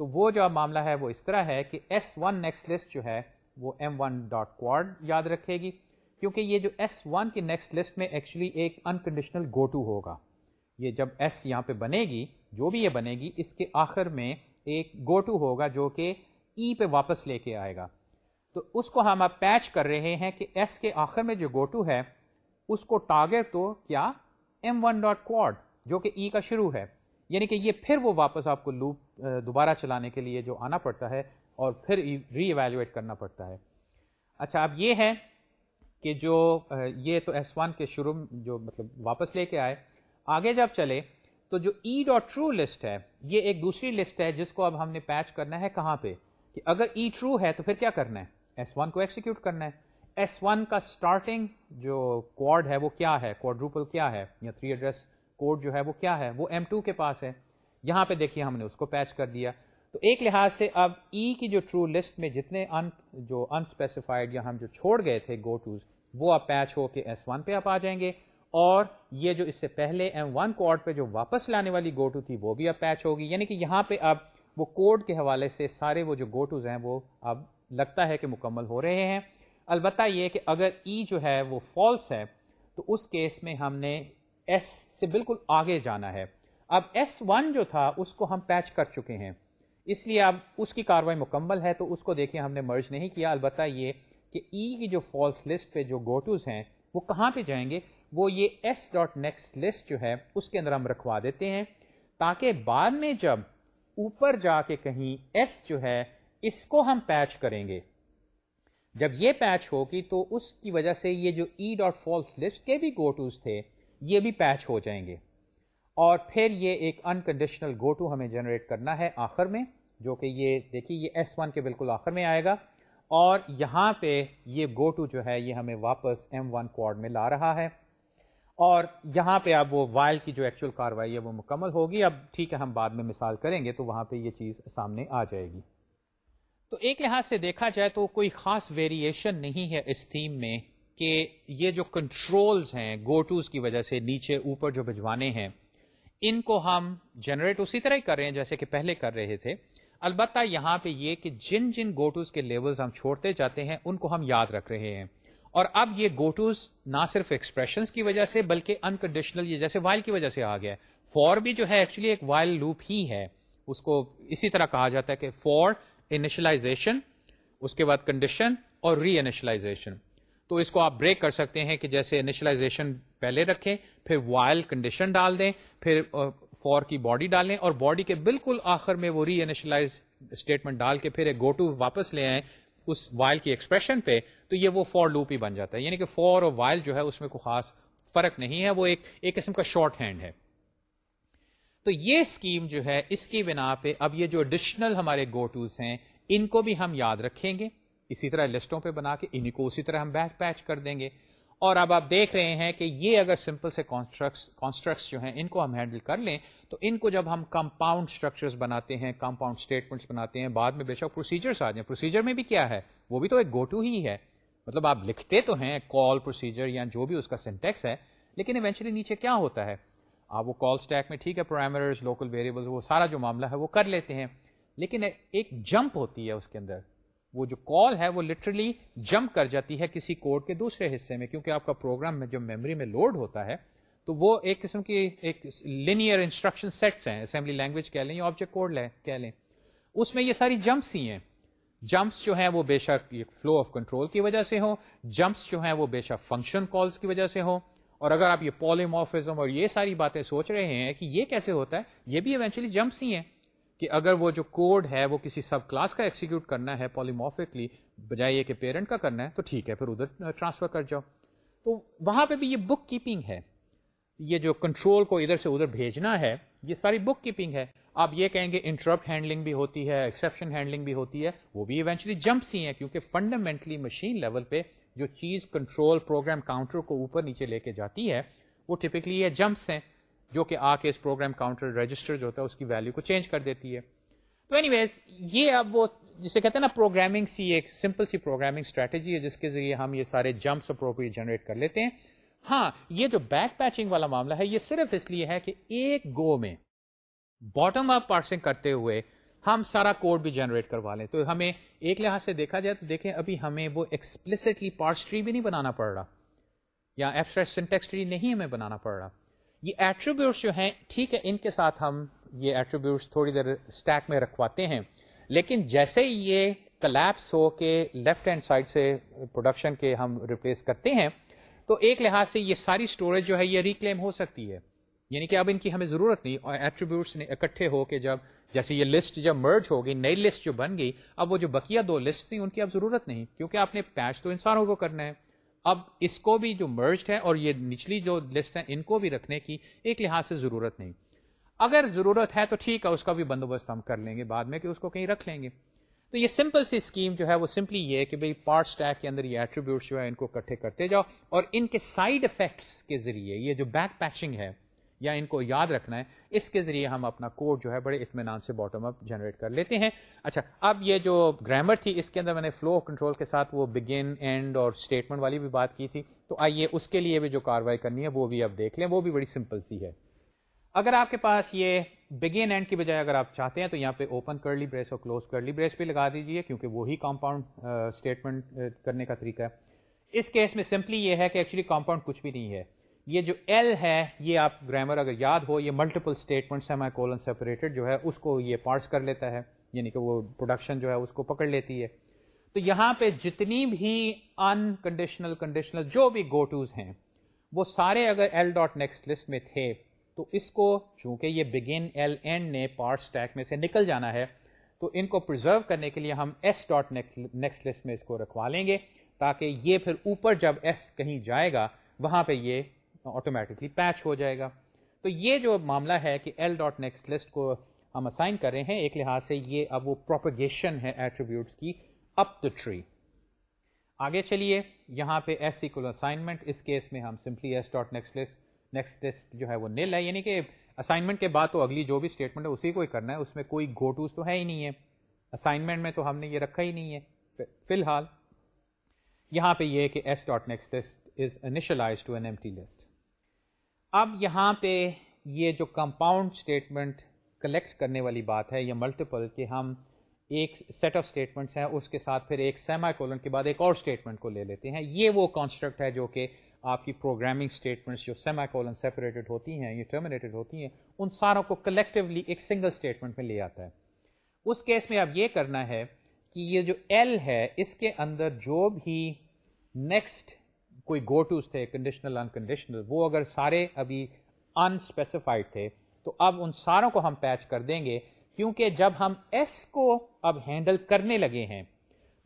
تو وہ جو معاملہ ہے، وہ اس طرح ہے کہ ایس ون نیکسٹ لسٹ جو ہے، وہ ایم ون ڈاٹ کوڈ یاد رکھے گی، کیونکہ یہ جو ایس ون کی نیکسٹ لسٹ میں ایکچولی ایک انکنڈیشنل گو ٹو ہوگا۔ یہ جب ایس یہاں پہ بنے گی، جو بھی یہ بنے گی، اس کے آخر میں ایک گو ٹو ہوگا جو کہ ای e پہ واپس لے کے آئے گا۔ تو اس کو ہم اب پیچ کر رہے ہیں کہ ایس کے آخر میں جو گو ٹو ہے، اس کو ٹارگیٹ تو کیا؟ ایم ون ڈاٹ کوڈ جو کہ ای e کا شروع ہے۔ یعنی کہ یہ پھر وہ واپس آپ کو لوپ دوبارہ چلانے کے لیے جو آنا پڑتا ہے اور پھر ری ایویلویٹ کرنا پڑتا ہے۔ اچھا اب یہ ہے کہ جو یہ تو ایس ون کے شروع جو مطلب واپس لے کے آئے۔ آگے جب چلے، تو جو ای ڈاٹ ٹرو لسٹ ہے، یہ ایک دوسری لسٹ ہے جس کو اب ہم نے پیچ کرنا ہے کہاں پہ؟ کہ اگر ای e ٹرو ہے تو پھر کیا کرنا ہے؟ ایس ون کو ایکسیکیوٹ کرنا ہے۔ ایس ون کا اسٹارٹنگ جو کوڈ ہے وہ کیا ہے؟ کوڈروپل کیا ہے؟ یا تھری ایڈریس کوڈ جو ہے وہ کیا ہے؟ وہ ایم ٹو کے پاس ہے۔ یہاں پہ دیکھیے ہم نے اس کو پیچ کر دیا۔ تو ایک لحاظ سے اب ای e کی جو ٹرو لسٹ میں جتنے ان جو انسپیسیفائڈ یا ہم جو چھوڑ گئے تھے گو ٹوز وہ اب پیچ ہو کے ایس ون پہ آپ آ جائیں گے۔ اور یہ جو اس سے پہلے ایم ون کوڈ پہ جو واپس لانے والی گو ٹو تھی وہ بھی اب پیچ ہوگی۔ یعنی کہ یہاں پہ اب وہ کوڈ کے حوالے سے سارے وہ جو گو ٹوز ہیں وہ اب لگتا ہے کہ مکمل ہو رہے ہیں۔ البتہ یہ کہ اگر ای e جو ہے وہ فالس ہے، تو اس کیس میں ہم نے ایس سے بالکل آگے جانا ہے۔ اب ایس ون جو تھا، اس کو ہم پیچ کر چکے ہیں۔ اس لیے اب اس کی کاروائی مکمل ہے، تو اس کو دیکھیں ہم نے مرج نہیں کیا۔ البتہ یہ کہ ای e کی جو فالس لسٹ پہ جو گوٹوز ہیں، وہ کہاں پہ جائیں گے؟ وہ یہ ایس ڈاٹ نیکسٹ لسٹ جو ہے، اس کے اندر ہم رکھوا دیتے ہیں۔ تاکہ بعد میں جب اوپر جا کے کہیں ایس جو ہے، اس کو ہم پیچ کریں گے۔ جب یہ پیچ ہوگی تو اس کی وجہ سے یہ جو ای ڈاٹ فالس لسٹ کے بھی گوٹوز تھے، یہ بھی پیچ ہو جائیں گے۔ اور پھر یہ ایک انکنڈیشنل گو ٹو ہمیں جنریٹ کرنا ہے آخر میں، جو کہ یہ، دیکھیے یہ ایس ون کے بالکل آخر میں آئے گا۔ اور یہاں پہ یہ گو ٹو جو ہے، یہ ہمیں واپس ایم ون کوڈ میں لا رہا ہے۔ اور یہاں پہ اب وہ وائل کی جو ایکچوئل کاروائی ہے وہ مکمل ہوگی۔ اب ٹھیک ہے، ہم بعد میں مثال کریں گے تو وہاں پہ یہ چیز سامنے آ جائے گی۔ تو ایک لحاظ سے دیکھا جائے تو کوئی خاص ویریشن نہیں ہے اس تھیم میں کہ یہ جو کنٹرولز ہیں گو ٹوز کی وجہ سے نیچے اوپر جو بھجوانے ہیں، ان کو ہم جنریٹ اسی طرح ہی کر رہے ہیں جیسے کہ پہلے کر رہے تھے۔ البتہ یہاں پہ یہ کہ جن جن گوٹوز کے لیولز ہم چھوڑتے جاتے ہیں، ان کو ہم یاد رکھ رہے ہیں۔ اور اب یہ گوٹوز نہ صرف ایکسپریشنز کی وجہ سے بلکہ انکنڈیشنل یہ جیسے وائل کی وجہ سے آ گیا فور بھی جو ہے ایکچولی ایک وائل لوپ ہی ہے۔ اس کو اسی طرح کہا جاتا ہے کہ فور انیشلائزیشن اس کے بعد کنڈیشن اور ری انیشلائزیشن تو اس کو آپ بریک کر سکتے ہیں کہ جیسے انیشلائزیشن پہلے رکھیں، پھر وائل کنڈیشن ڈال دیں، پھر فور کی باڈی ڈالیں اور باڈی کے بالکل آخر میں وہ ری انیشلائز اسٹیٹمنٹ ڈال کے پھر ایک گو ٹو واپس لے آئیں۔ اس وائل کی ایکسپریشن پہ، تو یہ وہ فور لوپ ہی بن جاتا ہے۔ یعنی کہ فور اور وائل جو ہے، اس میں کوئی خاص فرق نہیں ہے۔ وہ ایک ایک قسم کا شارٹ ہینڈ ہے۔ تو یہ اسکیم جو ہے، اس کی بنا پہ اب یہ جو ایڈیشنل ہمارے گو ٹوز ہیں، ان کو بھی ہم یاد رکھیں گے۔ اسی طرح لسٹوں پہ بنا کے، انہیں کو اسی طرح ہم بیک پیچ کر دیں گے۔ اور اب آپ دیکھ رہے ہیں کہ یہ اگر سمپل سے کانسٹرکٹس جو ہیں ان کو ہم ہینڈل کر لیں، تو ان کو جب ہم کمپاؤنڈ اسٹرکچرز بناتے ہیں کمپاؤنڈ اسٹیٹمنٹس بناتے ہیں، بعد میں بے شک پروسیجرس آ جائیں۔ پروسیجر میں بھی کیا ہے؟ وہ بھی تو ایک گو ٹو ہی ہے۔ مطلب آپ لکھتے تو ہیں کال پروسیجر یا جو بھی اس کا سینٹیکس ہے، لیکن ایونچولی نیچے کیا ہوتا ہے؟ آپ وہ کال اسٹیک میں ٹھیک ہے پرائمرز لوکل ویریبل وہ سارا جو معاملہ ہے وہ کر لیتے ہیں۔ لیکن ایک جمپ ہوتی ہے اس کے اندر۔ وہ جو کال ہے وہ لٹرلی جمپ کر جاتی ہے کسی کوڈ کے دوسرے حصے میں، کیونکہ آپ کا پروگرام میں جو میموری میں لوڈ ہوتا ہے، تو وہ ایک قسم کی ایک لینئر انسٹرکشن سیٹس ہیں اسمبلی لینگویج کہہ لیں یا آبجیکٹ کوڈ کہہ لیں۔ اس میں یہ ساری جمپس ہی ہیں۔ جمپس جو ہیں وہ بے شک فلو آف کنٹرول کی وجہ سے ہوں جمپس جو ہیں وہ بے شک فنکشن کالس کی وجہ سے ہوں اور اگر آپ یہ پولیموفزم اور یہ ساری باتیں سوچ رہے ہیں کہ یہ کیسے ہوتا ہے، یہ بھی ایونچولی جمپس ہی ہیں۔ کہ اگر وہ جو کوڈ ہے وہ کسی سب کلاس کا ایکسیکیوٹ کرنا ہے پالیموفکلی بجائے یہ کہ پیرنٹ کا کرنا ہے، تو ٹھیک ہے، پھر ادھر ٹرانسفر کر جاؤ۔ تو وہاں پہ بھی یہ بک کیپنگ ہے۔ یہ جو کنٹرول کو ادھر سے ادھر بھیجنا ہے، یہ ساری بک کیپنگ ہے۔ آپ یہ کہیں گے انٹرپٹ ہینڈلنگ بھی ہوتی ہے ایکسیپشن ہینڈلنگ بھی ہوتی ہے۔ وہ بھی ایونچولی جمپس ہی ہیں، کیونکہ فنڈامنٹلی مشین لیول پہ جو چیز کنٹرول پروگرام کاؤنٹر کو اوپر نیچے لے کے جاتی ہے، وہ ٹپکلی یہ جمپس ہیں۔ جو کہ آ کے اس پروگرام کاؤنٹر رجسٹر جو ہوتا ہے اس کی ویلو کو چینج کر دیتی ہے۔ تو اینی ویز یہ اب وہ جسے کہتے ہیں نا پروگرامنگ سی ایک سمپل سی پروگرامنگ اسٹریٹجی ہے، جس کے ذریعے ہم یہ سارے جمپس اپروپریٹ جنریٹ کر لیتے ہیں۔ ہاں یہ جو بیک پیچنگ والا معاملہ ہے، یہ صرف اس لیے ہے کہ ایک گو میں باٹم اپ پارسنگ کرتے ہوئے ہم سارا کوڈ بھی جنریٹ کروا لیں۔ تو ہمیں ایک لحاظ سے دیکھا جائے تو دیکھیں ابھی ہمیں وہ ایکسپلسٹلی پارس ٹری بھی نہیں بنانا پڑ رہا، یا ایبسٹریکٹ سنٹیکس ٹری نہیں ہمیں بنانا پڑ رہا۔ یہ ایٹریبیوٹس جو ہیں، ٹھیک ہے، ان کے ساتھ ہم یہ ایٹریبیوٹس تھوڑی دیر اسٹیک میں رکھواتے ہیں۔ لیکن جیسے ہی یہ کلیپس ہو کے لیفٹ ہینڈ سائڈ سے پروڈکشن کے ہم ریپلیس کرتے ہیں، تو ایک لحاظ سے یہ ساری اسٹوریج جو ہے، یہ ریکلیم ہو سکتی ہے۔ یعنی کہ اب ان کی ہمیں ضرورت نہیں، اور ایٹریبیوٹس نے اکٹھے ہو کے جب، جیسے یہ لسٹ جب مرج ہو گئی، نئی لسٹ جو بن گئی، اب وہ جو بقیہ دو لسٹ تھیں، ان کی اب ضرورت نہیں۔ کیونکہ آپ نے پیچ تو انسانوں کو کرنا ہے۔ اب اس کو بھی جو مرجڈ ہے اور یہ نچلی جو لسٹ ہے، ان کو بھی رکھنے کی ایک لحاظ سے ضرورت نہیں۔ اگر ضرورت ہے تو ٹھیک ہے، اس کا بھی بندوبست ہم کر لیں گے، بعد میں کہ اس کو کہیں رکھ لیں گے۔ تو یہ سمپل سی اسکیم جو ہے وہ سمپلی یہ کہ بھائی پارٹ اسٹیک کے اندر یہ ایٹریبیوٹس جو ہے ان کو اکٹھے کرتے جاؤ اور ان کے سائڈ افیکٹس کے ذریعے یہ جو بیک پیچنگ ہے یا ان کو یاد رکھنا ہے، اس کے ذریعے ہم اپنا کوڈ جو ہے بڑے اطمینان سے باٹم اپ جنریٹ کر لیتے ہیں۔ اچھا اب یہ جو گرامر تھی، اس کے اندر میں نے فلو کنٹرول کے ساتھ وہ بگن اینڈ اور اسٹیٹمنٹ والی بھی بات کی تھی۔ تو آئیے اس کے لیے بھی جو کاروائی کرنی ہے، وہ بھی اب دیکھ لیں، وہ بھی بڑی سمپل سی ہے۔ اگر آپ کے پاس یہ بگین اینڈ کی بجائے اگر آپ چاہتے ہیں، تو یہاں پہ اوپن کرلی بریس اور کلوز کرلی بریس بھی لگا دیجیے کیونکہ وہی کمپاؤنڈ اسٹیٹمنٹ کرنے کا طریقہ ہے۔ اس کیس میں سمپلی یہ ہے کہ ایکچولی کمپاؤنڈ کچھ بھی نہیں ہے۔ یہ جو ایل ہے، یہ آپ گرامر اگر یاد ہو، یہ multiple statement semicolon separated جو ہے، اس کو یہ پارٹس کر لیتا ہے یعنی کہ وہ پروڈکشن جو ہے، اس کو پکڑ لیتی ہے۔ تو یہاں پہ جتنی بھی انکنڈیشنل کنڈیشنل جو بھی گو ٹوز ہیں، وہ سارے اگر ایل ڈاٹ نیکسٹ لسٹ میں تھے، تو اس کو چونکہ یہ بگن ایل اینڈ نے پارٹ اسٹیک میں سے نکل جانا ہے، تو ان کو پرزرو کرنے کے لیے ہم ایس ڈاٹ نیکسٹ لسٹ میں اس کو رکھوا لیں گے، تاکہ یہ پھر اوپر جب ایس کہیں جائے گا، وہاں پہ یہ آٹومیٹکلی پیچ ہو جائے گا۔ تو یہ جو معاملہ ہے کہ ایل ڈاٹ نیکسٹ لسٹ کو ہم اسائن کر رہے ہیں، ایک لحاظ سے یہ اب وہ پروپگیشن ہے ایٹریبیوٹس کی اپ دا ٹری آگے چلیے، یہاں پہ ایس ایکول اسائنمنٹ اس کیس میں ہم simply S dot next list next list جو ہے وہ نل ہے۔ یعنی کہ اسائنمنٹ کے بعد تو اگلی جو بھی اسٹیٹمنٹ ہے، اسی کو ہی کرنا ہے۔ اس میں کوئی گو ٹوز تو ہے ہی نہیں ہے۔ اسائنمنٹ میں تو ہم نے یہ رکھا ہی نہیں ہے۔ فی الحال، یہاں پہ یہ کہ S dot next list is initialise to an empty list اب یہاں پہ یہ جو کمپاؤنڈ اسٹیٹمنٹ کلیکٹ کرنے والی بات ہے یا ملٹیپل کہ ہم ایک سیٹ آف اسٹیٹمنٹس ہیں، اس کے ساتھ پھر ایک سیما کولن کے بعد ایک اور اسٹیٹمنٹ کو لے لیتے ہیں۔ یہ وہ کانسٹرکٹ ہے جو کہ آپ کی پروگرامنگ اسٹیٹمنٹس جو سیما کولن سیپریٹڈ ہوتی ہیں یا ٹرمینیٹڈ ہوتی ہیں، ان ساروں کو کلیکٹیولی ایک سنگل اسٹیٹمنٹ میں لے آتا ہے۔ اس کیس میں اب یہ کرنا ہے کہ یہ جو ایل ہے، اس کے اندر جو بھی نیکسٹ کوئی گو ٹوز تھے کنڈیشنل انکنڈیشنل وہ اگر سارے ابھی انسپیسیفائڈ تھے، تو اب ان ساروں کو ہم پیچ کر دیں گے، کیونکہ جب ہم ایس کو اب ہینڈل کرنے لگے ہیں،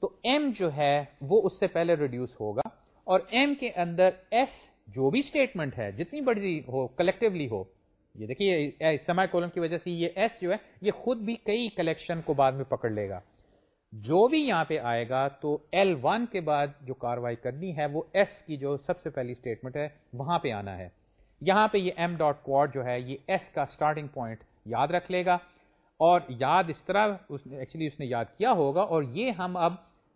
تو ایم جو ہے، وہ اس سے پہلے ریڈیوس ہوگا، اور ایم کے اندر ایس جو بھی اسٹیٹمنٹ ہے، جتنی بڑی ہو کلیکٹولی ہو، یہ دیکھیے سما کولم کی وجہ سے یہ ایس جو ہے، یہ خود بھی کئی کلیکشن کو بعد میں پکڑ لے گا۔ جو بھی یہاں پہ آئے گا تو ایل ون کے بعد جو کاروائی کرنی ہے وہ ایس کی جو سب سے پہلی اسٹیٹمنٹ ہے، وہاں پہ آنا ہے۔ یہاں پہ یہ ایم ڈاٹ کوڈ جو ہے، یہ ایس کا اسٹارٹنگ پوائنٹ یاد رکھ لے گا۔ اور یاد اس طرح ایکچولی اس نے یاد کیا ہوگا۔ اور یہ ہم اب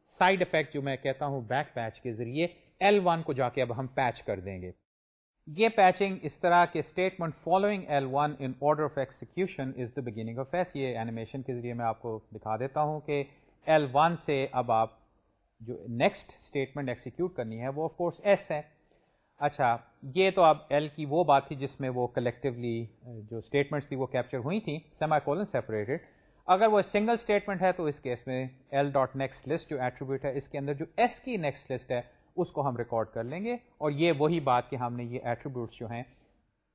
سائڈ افیکٹ جو میں کہتا ہوں بیک پیچ کے ذریعے ایل ون کو جا کے اب ہم پیچ کر دیں گے۔ یہ پیچنگ اس طرح کے statement following L one in order of execution is the beginning of S یہ اینیمیشن کے ذریعے میں آپ کو دکھا دیتا ہوں کہ ایل ون سے اب آپ جو نیکسٹ اسٹیٹمنٹ ایکسیکیوٹ کرنی ہے وہ آف کورس ایس ہے۔ اچھا یہ تو اب ایل کی وہ بات تھی جس میں وہ کلیکٹیولی جو اسٹیٹمنٹس تھی وہ کیپچر ہوئی تھیں سیما کولن سیپریٹڈ اگر وہ سنگل اسٹیٹمنٹ ہے تو اس کیس میں ایل ڈاٹ نیکسٹ لسٹ جو ایٹریبیوٹ ہے، اس کے اندر جو ایس کی نیکسٹ لسٹ ہے، اس کو ہم ریکارڈ کر لیں گے۔ اور یہ وہی بات کہ ہم نے یہ ایٹریبیوٹس جو ہیں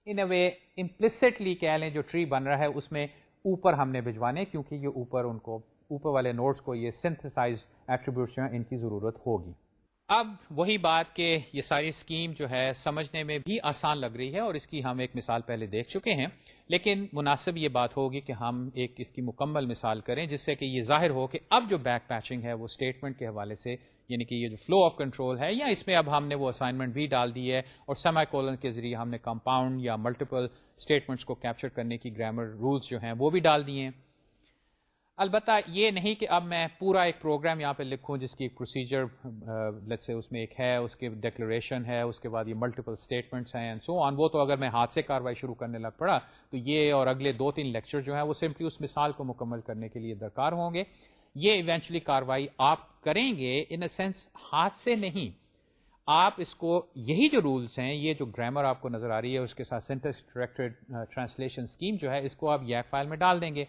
ان اے وے امپلسٹلی کہہ لیں جو ٹری بن رہا ہے، اس میں اوپر ہم نے بھجوانے، کیونکہ یہ اوپر ان کو اوپر والے نوٹس کو یہ سنتھسائز ایٹریبیوٹس ان کی ضرورت ہوگی۔ اب وہی بات کہ یہ ساری اسکیم جو ہے، سمجھنے میں بھی آسان لگ رہی ہے اور اس کی ہم ایک مثال پہلے دیکھ چکے ہیں۔ لیکن مناسب یہ بات ہوگی کہ ہم ایک اس کی مکمل مثال کریں، جس سے کہ یہ ظاہر ہو کہ اب جو بیک پیچنگ ہے، وہ اسٹیٹمنٹ کے حوالے سے یعنی کہ یہ جو فلو آف کنٹرول ہے، یا اس میں اب ہم نے وہ اسائنمنٹ بھی ڈال دی ہے اور سیما کولن کے ذریعے ہم نے کمپاؤنڈ یا ملٹیپل اسٹیٹمنٹس کو کیپچر کرنے کی گرامر رولس جو ہیں، وہ بھی ڈال دیے ہیں۔ البتہ یہ نہیں کہ اب میں پورا ایک پروگرام یہاں پہ لکھوں جس کی پروسیجر لیٹ سے اس میں ایک ہے، اس کی ڈیکلریشن ہے، اس کے بعد یہ ملٹیپل اسٹیٹمنٹس ہیں سو آن وہ تو اگر میں ہاتھ سے کاروائی شروع کرنے لگ پڑا تو یہ اور اگلے دو تین لیکچر جو ہیں وہ سمپلی اس مثال کو مکمل کرنے کے لیے درکار ہوں گے۔ یہ ایونچولی کاروائی آپ کریں گے ان اے سینس ہاتھ سے نہیں۔ آپ اس کو، یہی جو رولس ہیں، یہ جو گرامر آپ کو نظر آ رہی ہے، اس کے ساتھ سینٹرس ڈائریکٹڈ ٹرانسلیشن اسکیم جو ہے، اس کو آپ یک فائل میں ڈال دیں گے۔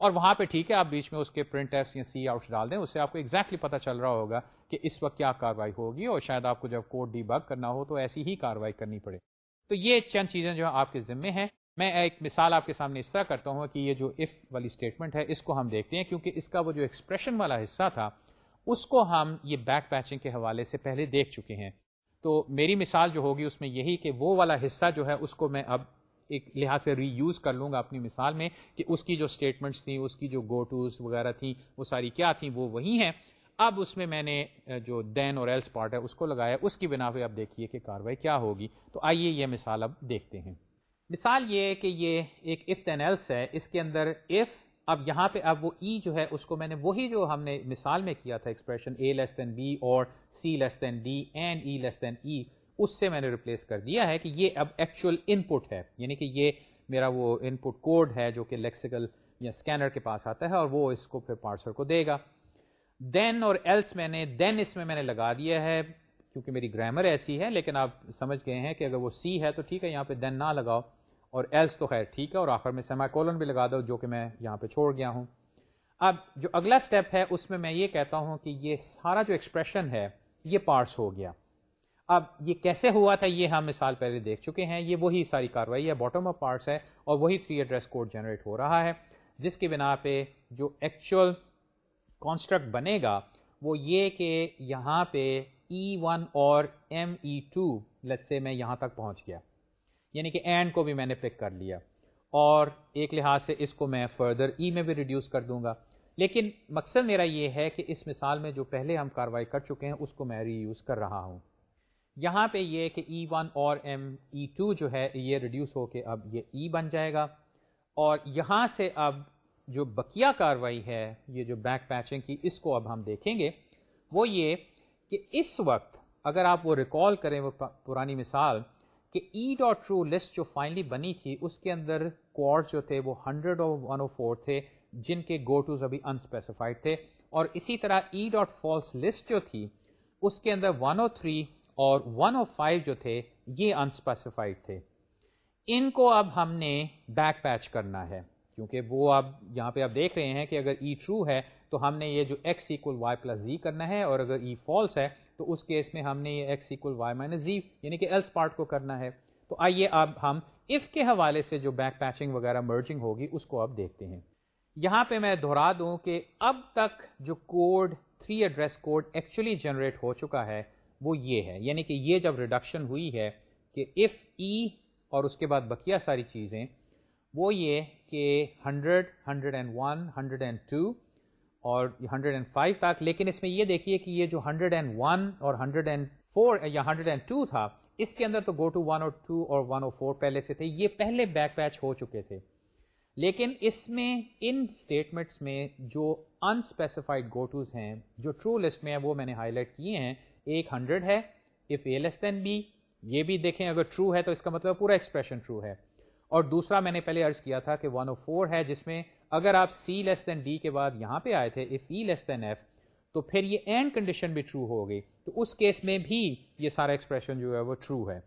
اور وہاں پہ ٹھیک ہے، آپ بیچ میں اس کے پرنٹ ایفس یا سی آؤٹ ڈال دیں، اس سے آپ کو ایگزیکٹلی پتا چل رہا ہوگا کہ اس وقت کیا کاروائی ہوگی اور شاید آپ کو جب کوڈ ڈی بگ کرنا ہو تو ایسی ہی کاروائی کرنی پڑے۔ تو یہ چند چیزیں جو آپ کے ذمے ہیں۔ میں ایک مثال آپ کے سامنے اس طرح کرتا ہوں کہ یہ جو اف والی اسٹیٹمنٹ ہے، اس کو ہم دیکھتے ہیں کیونکہ اس کا وہ جو ایکسپریشن والا حصہ تھا، اس کو ہم یہ بیک پیچنگ کے حوالے سے پہلے دیکھ چکے ہیں۔ تو میری مثال جو ہوگی اس میں یہی کہ وہ والا حصہ جو ہے، اس کو میں اب ایک لحاظ سے ری یوز کر لوں گا اپنی مثال میں کہ اس کی جو اسٹیٹمنٹس تھیں، اس کی جو گو ٹوز وغیرہ تھیں، وہ ساری کیا تھیں؟ وہ وہی ہیں۔ اب اس میں میں نے جو دین اور ایلس پارٹ ہے، اس کو لگایا، اس کی بنا پہ اب دیکھیے کہ کاروائی کیا ہوگی۔ تو آئیے یہ مثال اب دیکھتے ہیں۔ مثال یہ ہے کہ یہ ایک اف دین ایلس ہے۔ اس کے اندر اف اب یہاں پہ اب وہ ای جو ہے، اس کو میں نے وہی جو ہم نے مثال میں کیا تھا expression a less than be اور سی لیس دین ڈی اینڈ ای لیس دین ای اس سے میں نے ریپلیس کر دیا ہے کہ یہ اب ایکچوئل ان پٹ ہے۔ یعنی کہ یہ میرا وہ ان پٹ کوڈ ہے جو کہ لیکسیکل یا اسکینر کے پاس آتا ہے اور وہ اس کو پھر پارسر کو دے گا۔ دین اور ایلس میں نے دین اس میں میں نے لگا دیا ہے کیونکہ میری گرامر ایسی ہے، لیکن آپ سمجھ گئے ہیں کہ اگر وہ سی ہے تو ٹھیک ہے، یہاں پہ دین نہ لگاؤ۔ اور ایلس تو خیر ٹھیک ہے، اور آخر میں سیما کولن بھی لگا دو جو کہ میں یہاں پہ چھوڑ گیا ہوں۔ اب جو اگلا اسٹیپ ہے، اس میں میں یہ کہتا ہوں کہ یہ سارا جو ایکسپریشن ہے، یہ پارس ہو گیا۔ اب یہ کیسے ہوا تھا یہ ہم مثال پہلے دیکھ چکے ہیں۔ یہ وہی ساری کاروائی ہے باٹم آف پارٹس ہے اور وہی تھری ایڈریس کوڈ جنریٹ ہو رہا ہے، جس کی بنا پہ جو ایکچوئل کانسٹرکٹ بنے گا، وہ یہ کہ یہاں پہ e ای ون اور ایم ای ٹو لت سے میں یہاں تک پہنچ گیا۔ یعنی کہ اینڈ کو بھی میں نے پک کر لیا۔ اور ایک لحاظ سے اس کو میں فردر ای e میں بھی ریڈیوس کر دوں گا۔ لیکن مقصد میرا یہ ہے کہ اس مثال میں جو پہلے ہم کاروائی کر چکے ہیں، اس کو میں ری یوز کر رہا ہوں۔ یہاں پہ یہ کہ e ای ون اور ایم ای ٹو جو ہے، یہ ریڈیوس ہو کے اب یہ ای بن جائے گا۔ اور یہاں سے اب جو بقیہ کاروائی ہے، یہ جو بیک پیچنگ کی، اس کو اب ہم دیکھیں گے۔ وہ یہ کہ اس وقت اگر آپ وہ ریکال کریں، وہ پرانی مثال کہ ای ڈاٹ ٹرو لسٹ جو فائنلی بنی تھی، اس کے اندر کوارڈ جو تھے، وہ ہنڈریڈ اور ون او فور تھے، جن کے گو ٹوز ابھی انسپیسیفائڈ تھے۔ اور اسی طرح ای ڈاٹ فالس لسٹ جو تھی، اس کے اندر ون او تھری اور ون او فائیو جو تھے، یہ انسپیسیفائڈ تھے۔ ان کو اب ہم نے بیک پیچ کرنا ہے، کیونکہ وہ اب یہاں پہ آپ دیکھ رہے ہیں کہ اگر ای e ٹرو ہے تو ہم نے یہ جو X equal Y plus Z کرنا ہے، اور اگر ای e فالس ہے تو اس کیس میں ہم نے یہ X equal Y minus Z یعنی کہ ایلس پارٹ کو کرنا ہے۔ تو آئیے اب ہم اف کے حوالے سے جو بیک پیچنگ وغیرہ مرجنگ ہوگی، اس کو اب دیکھتے ہیں۔ یہاں پہ میں دہرا دوں کہ اب تک جو code three address code actually generate ہو چکا ہے وہ یہ ہے۔ یعنی کہ یہ جب ریڈکشن ہوئی ہے کہ اف ای e اور اس کے بعد بقیہ ساری چیزیں، وہ یہ کہ hundred hundred and one hundred and two اور ہنڈریڈ اینڈ فائیو تک لیکن اس میں یہ دیکھیے کہ یہ جو ہنڈریڈ اینڈ ون اور ہنڈریڈ اینڈ فور یا ہنڈریڈ اینڈ ٹو تھا، اس کے اندر تو گو ٹو ون اور ٹو اور ون اور فور پہلے سے تھے۔ یہ پہلے بیک پیچ ہو چکے تھے۔ لیکن اس میں، ان اسٹیٹمنٹس میں جو انسپیسیفائڈ گو ٹوز ہیں، جو ٹرو لسٹ میں ہیں، وہ میں نے ہائی لائٹ کیے ہیں۔ ایک ہنڈریڈ ہے if A less than be یہ بھی دیکھیں اگر ٹرو ہے تو اس کا مطلب پورا ایکسپریشن ٹرو ہے۔ اور دوسرا میں نے پہلے ارض کیا تھا کہ ون او فور ہے، جس میں اگر آپ سی لیس دین ڈی کے بعد یہاں پہ آئے تھے if E less then F تو پھر یہ اینڈ کنڈیشن بھی ٹرو ہو گئی تو اس کیس میں بھی یہ سارا ایکسپریشن جو ہے وہ ٹرو ہے۔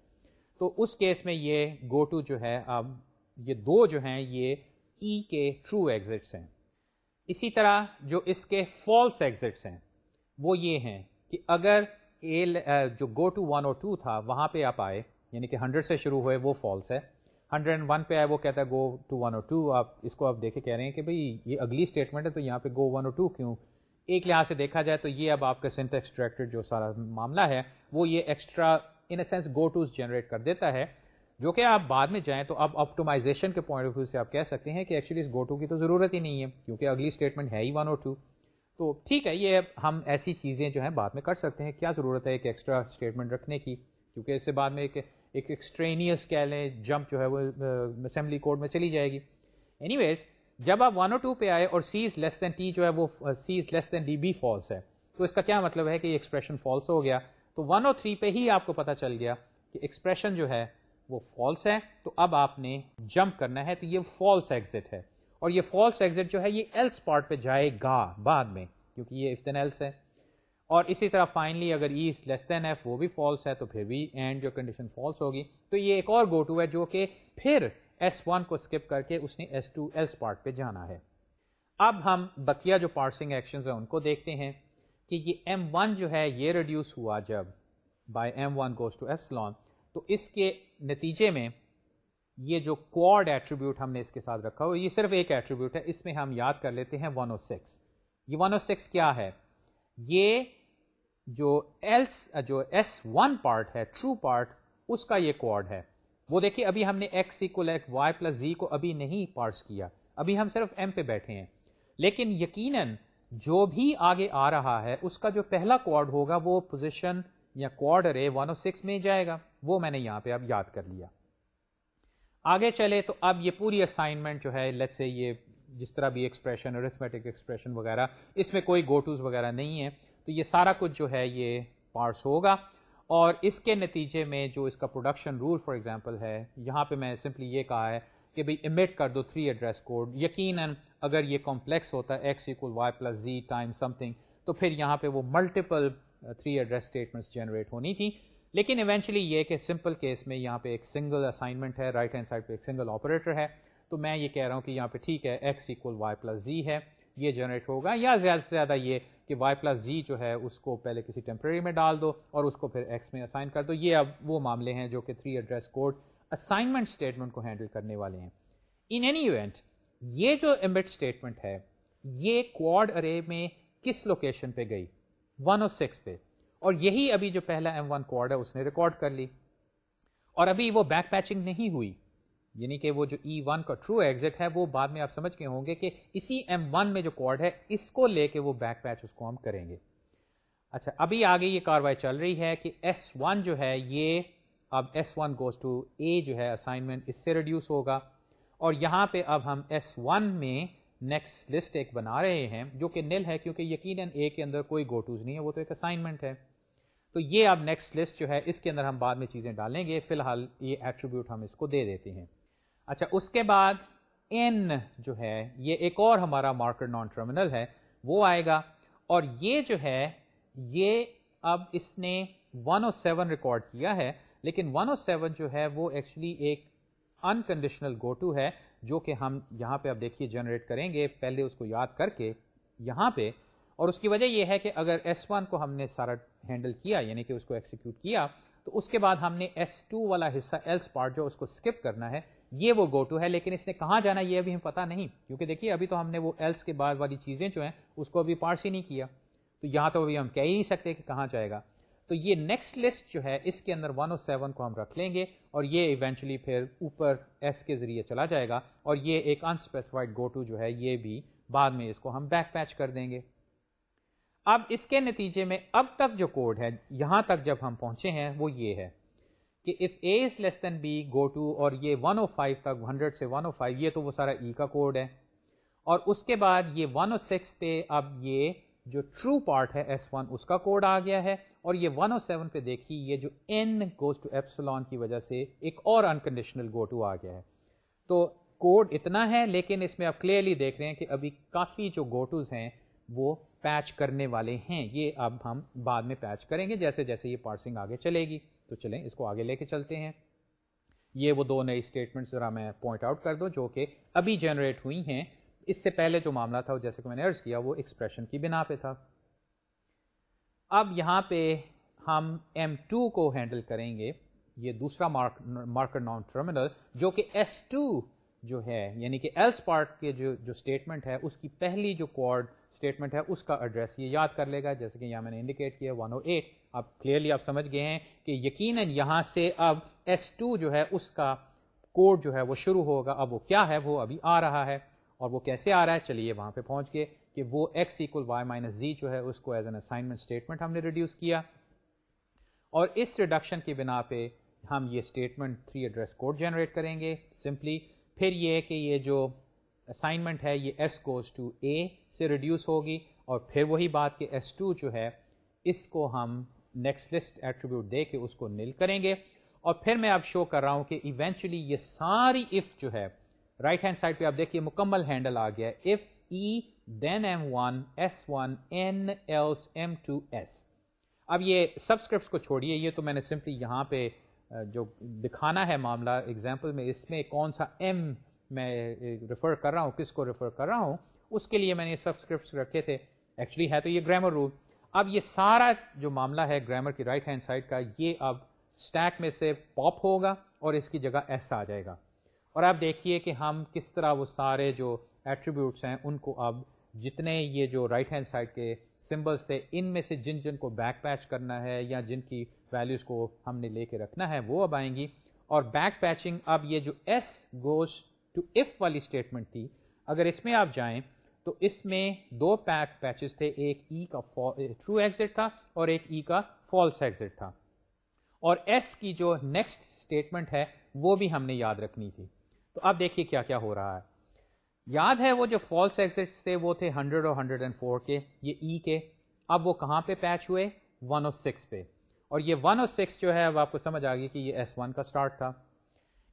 تو اس کیس میں یہ گو ٹو جو ہے، اب یہ دو جو ہیں، یہ ای کے ٹرو ایگزٹس ہیں۔ اسی طرح جو اس کے فالس ایگزٹس ہیں، وہ یہ ہیں کہ اگر اے جو گو ٹو ون اور ٹو تھا، وہاں پہ آپ آئے یعنی کہ ہنڈریڈ سے شروع ہوئے، وہ فالس ہے۔ ہنڈریڈ اینڈ ون پہ آئے، وہ کہتا ہے go to one O two آپ اس کو آپ دیکھے کہہ رہے ہیں کہ بھائی یہ اگلی اسٹیٹمنٹ ہے، تو یہاں پہ گو ون او ٹو کیوں؟ ایک لحاظ سے دیکھا جائے تو یہ اب آپ کا سینٹ ایکسٹریکٹر جو سارا معاملہ ہے، وہ یہ extra in a sense go tos generate کر دیتا ہے۔ جو کہ آپ بعد میں جائیں تو اب آپٹومائزیشن کے پوائنٹ آف ویو سے آپ کہہ سکتے ہیں کہ ایکچولی اس گو ٹو کی تو ضرورت ہی نہیں ہے، کیونکہ اگلی اسٹیٹمنٹ ہے ہی ون او ٹو تو ٹھیک ہے، یہ ہم ایسی چیزیں جو ہیں بعد میں کر سکتے ہیں۔ کیا ضرورت ہے ایک ایکسٹرا اسٹیٹمنٹ رکھنے کی؟ کیونکہ اس سے بعد میں ایک ایک ایکسٹرینیس کہہ لیں جمپ جو ہے وہ اسمبلی کوڈ میں چلی جائے گی۔ اینی ویز جب آپ ون او ٹو پہ آئے اور سی از لیس دین ٹی جو ہے وہ C is less than D B false ہے، تو اس کا کیا مطلب ہے کہ یہ ایکسپریشن فالس ہو گیا؟ تو ون او تھری پہ ہی آپ کو پتا چل گیا کہ ایکسپریشن جو ہے وہ فالس ہے۔ تو اب آپ نے جمپ کرنا ہے، تو یہ فالس ایگزٹ ہے۔ اور یہ فالس ایگزٹ جو ہے یہ ایلس پارٹ پہ جائے گا بعد میں، کیونکہ یہ اف دین ایلس ہے۔ اور اسی طرح فائنلی اگر ای لیس دین ایف وہ بھی فالس ہے، تو پھر بھی اینڈ جو کنڈیشن فالس ہوگی۔ تو یہ ایک اور گو ٹو ہے جو کہ پھر ایس ون کو اسکپ کر کے اس نے ایس ٹو ایلس پارٹ پہ جانا ہے۔ اب ہم بقیہ جو پارسنگ ایکشنز ہیں ان کو دیکھتے ہیں کہ یہ ایم ون جو ہے یہ ریڈیوس ہوا جب by M one goes to F تو اس کے نتیجے میں یہ جو کوڈ ایٹریبیوٹ ہم نے اس کے ساتھ رکھا ہو یہ صرف ایک ایٹریبیوٹ ہے، اس میں ہم یاد کر لیتے ہیں ون او سکس یہ ون او سکس کیا ہے؟ یہ جو ایلس جو ایس ون پارٹ ہے ٹرو پارٹ اس کا یہ کوڈ ہے۔ وہ دیکھیے، ابھی ہم نے ایکس ایکول ایک وائی پلس زی کو ابھی نہیں پارس کیا۔ ابھی ہم صرف ایم پہ بیٹھے ہیں۔ لیکن یقیناً جو بھی آگے آ رہا ہے، اس کا جو پہلا کوڈ ہوگا، وہ پوزیشن یا کوڈ رے ون او سکس میں جائے گا۔ وہ میں نے یہاں پہ اب یاد کر لیا۔ آگے چلے تو اب یہ پوری اسائنمنٹ جو ہے لیٹ سے یہ جس طرح بھی ایکسپریشن ارتھمیٹک ایکسپریشن وغیرہ، اس میں کوئی گوٹوز وغیرہ نہیں ہے۔ تو یہ سارا کچھ جو ہے، یہ پارٹس ہوگا۔ اور اس کے نتیجے میں جو اس کا پروڈکشن رول فار ایگزامپل ہے، یہاں پہ میں سمپلی یہ کہا ہے کہ بھائی امیٹ کر دو تھری ایڈریس کوڈ یقیناً اگر یہ کمپلیکس ہوتا ہے X equal Y plus Z time something تو پھر یہاں پہ وہ multiple three address statements generate ہونی تھی۔ لیکن ایونچولی یہ کہ سمپل کیس میں یہاں پہ ایک سنگل اسائنمنٹ ہے رائٹ ہینڈ سائڈ پہ ایک سنگل آپریٹر ہے۔ تو میں یہ کہہ رہا ہوں کہ یہاں پہ ٹھیک ہے X equal Y plus Z ہے، یہ جنریٹ ہوگا۔ یا زیادہ سے زیادہ یہ کہ وائی پلس زی جو ہے، اس کو پہلے کسی ٹیمپرری میں ڈال دو اور اس کو پھر ایکس میں اسائن کر دو۔ یہ اب وہ معاملے ہیں جو کہ three address code assignment statement کو ہینڈل کرنے والے ہیں۔ ان اینی ایونٹ یہ جو امبٹ اسٹیٹمنٹ ہے، یہ کوڈ ارے میں کس لوکیشن پہ گئی؟ ون او سکس پہ۔ اور یہی ابھی جو پہلا ایم ون کوڈ ہے، اس نے ریکارڈ کر لی۔ اور ابھی وہ بیک پیچنگ نہیں ہوئی۔ یعنی کہ وہ جو e ای ون کا ٹرو ایگزٹ ہے، وہ بعد میں آپ سمجھ کے ہوں گے کہ اسی ایم ون میں جو کوڈ ہے، اس کو لے کے وہ بیک پیچ اس کو ہم کریں گے۔ اچھا ابھی آگے یہ کاروائی چل رہی ہے کہ ایس ون جو ہے، یہ اب S one goes to A جو ہے اسائنمنٹ اس سے ریڈیوس ہوگا۔ اور یہاں پہ اب ہم ایس ون میں نیکسٹ لسٹ ایک بنا رہے ہیں، جو کہ نل ہے، کیونکہ یقیناً اے کے اندر کوئی گوٹوز نہیں ہے، وہ تو ایک اسائنمنٹ ہے۔ تو یہ اب نیکسٹ لسٹ جو ہے، اس کے اندر ہم بعد میں چیزیں ڈالیں گے۔ فی الحال یہ ایٹریبیوٹ ہم اس کو دے دیتے ہیں۔ اچھا اس کے بعد این جو ہے، یہ ایک اور ہمارا مارکر نان ٹرمینل ہے، وہ آئے گا۔ اور یہ جو ہے، یہ اب اس نے 107 ریکارڈ کیا ہے۔ لیکن 107 جو ہے، وہ ایکچولی ایک انکنڈیشنل گو ٹو ہے، جو کہ ہم یہاں پہ اب دیکھیے جنریٹ کریں گے۔ پہلے اس کو یاد کر کے یہاں پہ اور اس کی وجہ یہ ہے کہ اگر ایس ون کو ہم نے سارا ہینڈل کیا یعنی کہ اس کو ایکسیکیوٹ کیا، تو اس کے بعد ہم نے ایس ٹو والا حصہ ایلس پارٹ جو اس کو اسکپ کرنا ہے، یہ وہ گو ٹو ہے۔ لیکن اس نے کہاں جانا یہ ابھی ہمیں پتا نہیں، کیونکہ دیکھیے ابھی تو ہم نے وہ ایلس کے بعد والی چیزیں جو ہیں، اس کو ابھی پارس ہی نہیں کیا۔ تو یہاں تو ابھی ہم کہہ ہی نہیں سکتے کہ کہاں جائے گا۔ تو یہ نیکسٹ لسٹ جو ہے، اس کے اندر 107 کو ہم رکھ لیں گے اور یہ ایونچولی پھر اوپر ایس کے ذریعے چلا جائے گا۔ اور یہ ایک انسپیسیفائڈ گو ٹو جو ہے، یہ بھی بعد میں اس کو ہم بیک پیچ کر دیں گے۔ اب اس کے نتیجے میں اب تک جو کوڈ ہے، یہاں تک جب ہم پہنچے ہیں، وہ یہ ہے کہ if A is less than B go to اور یہ 105 تک 100 سے 105 یہ تو وہ سارا ای e کا کوڈ ہے۔ اور اس کے بعد یہ 106 پہ اب یہ جو ٹرو پارٹ ہے ایس ون اس کا کوڈ آ گیا ہے۔ اور یہ 107 پہ دیکھیے، یہ جو این گوز ٹو ایپسلون کی وجہ سے ایک اور انکنڈیشنل گو ٹو آ گیا ہے۔ تو کوڈ اتنا ہے، لیکن اس میں آپ کلیئرلی دیکھ رہے ہیں کہ ابھی کافی جو گوٹوز ہیں وہ پیچ کرنے والے ہیں۔ یہ اب ہم بعد میں پیچ کریں گے۔ جیسے جیسے یہ پارسنگ آگے چلے گی، تو چلیں، اس کو آگے لے کے چلتے ہیں۔ یہ وہ دو نئی اسٹیٹمنٹ ذرا میں پوائنٹ آؤٹ کر دوں، جو کہ ابھی جنریٹ ہوئی ہیں۔ اس سے پہلے جو معاملہ تھا، جیسے کہ میں نے ارض کیا، وہ ایکسپریشن کی بنا پہ تھا۔ اب یہاں پہ ہم ایم ٹو کو ہینڈل کریں گے۔ یہ دوسرا مارکر نان ٹرمینل جو کہ ایس ٹو جو ہے یعنی کہ ایلس پارٹ کے جو جو اسٹیٹمنٹ ہے، اس کی پہلی جو کوڈ اسٹیٹمنٹ ہے، اس کا ایڈریس یہ یاد کر لے گا۔ جیسے کہ یہاں میں نے انڈیکیٹ کیا 108 اب کلیئرلی آپ سمجھ گئے ہیں کہ یقیناً یہاں سے اب ایس ٹو جو ہے، اس کا کوڈ جو ہے، وہ شروع ہوگا۔ اب وہ کیا ہے؟ وہ ابھی آ رہا ہے اور وہ کیسے آ رہا ہے؟ چلیے وہاں پہ پہنچ گئے کہ وہ X equal Y minus Z جو ہے، اس کو ایز این اسائنمنٹ اسٹیٹمنٹ ہم نے ریڈیوس کیا۔ اور اس ریڈکشن کی بنا پہ ہم یہ statement three address code generate کریں گے۔ سمپلی پھر یہ کہ یہ جو اسائنمنٹ ہے، یہ ایس گوز ٹو اے سے ریڈیوس ہوگی اور پھر وہی بات کہ ایس ٹو جو ہے، اس کو ہم نیکسٹ لسٹ ایٹریبیوٹ دے کے اس کو نل کریں گے۔ اور پھر میں اب شو کر رہا ہوں کہ ایونچولی یہ ساری اف جو ہے رائٹ ہینڈ سائڈ پہ آپ دیکھیے مکمل ہینڈل آ گیا if E then M one S one N else M two S اب یہ سبسکرپٹس کو چھوڑیے، یہ تو میں نے سمپلی یہاں پہ جو دکھانا ہے معاملہ اگزامپل میں اس میں کون سا ایم میں ریفر کر رہا ہوں، کس کو ریفر کر رہا ہوں، اس کے لیے میں نے سبسکرپٹس رکھے تھے۔ ایکچولی ہے تو یہ گرامر رول اب یہ سارا جو معاملہ ہے گرامر کی رائٹ ہینڈ سائڈ کا، یہ اب اسٹیک میں سے پاپ ہوگا اور اس کی جگہ ایس آ جائے گا۔ اور آپ دیکھیے کہ ہم کس طرح وہ سارے جو ایٹریبیوٹس ہیں، ان کو اب جتنے یہ جو رائٹ ہینڈ سائڈ کے سمبلس تھے، ان میں سے جن جن کو بیک پیچ کرنا ہے یا جن کی ویلیوز کو ہم نے لے کے رکھنا ہے، وہ اب آئیں گی۔ اور بیک پیچنگ اب یہ جو ایس گوش ٹو ایف والی اسٹیٹمنٹ تھی، اگر اس میں آپ جائیں تو اس میں دو پیک پیچز تھے، ایک ای کا ٹرو ایگزٹ تھا اور ایک ای کا فالس ایگزٹ تھا۔ اور ایس کی جو نیکسٹ اسٹیٹمنٹ ہے، وہ بھی ہم نے یاد رکھنی تھی۔ تو اب دیکھیے کیا کیا ہو رہا ہے۔ یاد ہے وہ جو فالس ایگزٹ تھے، وہ تھے 100 اور 104 کے، یہ ای e کے۔ اب وہ کہاں پہ پیچ ہوئے؟ 106 پہ۔ اور یہ 106 جو ہے، اب آپ کو سمجھ آ گئی کہ یہ ایس ون کا اسٹارٹ تھا۔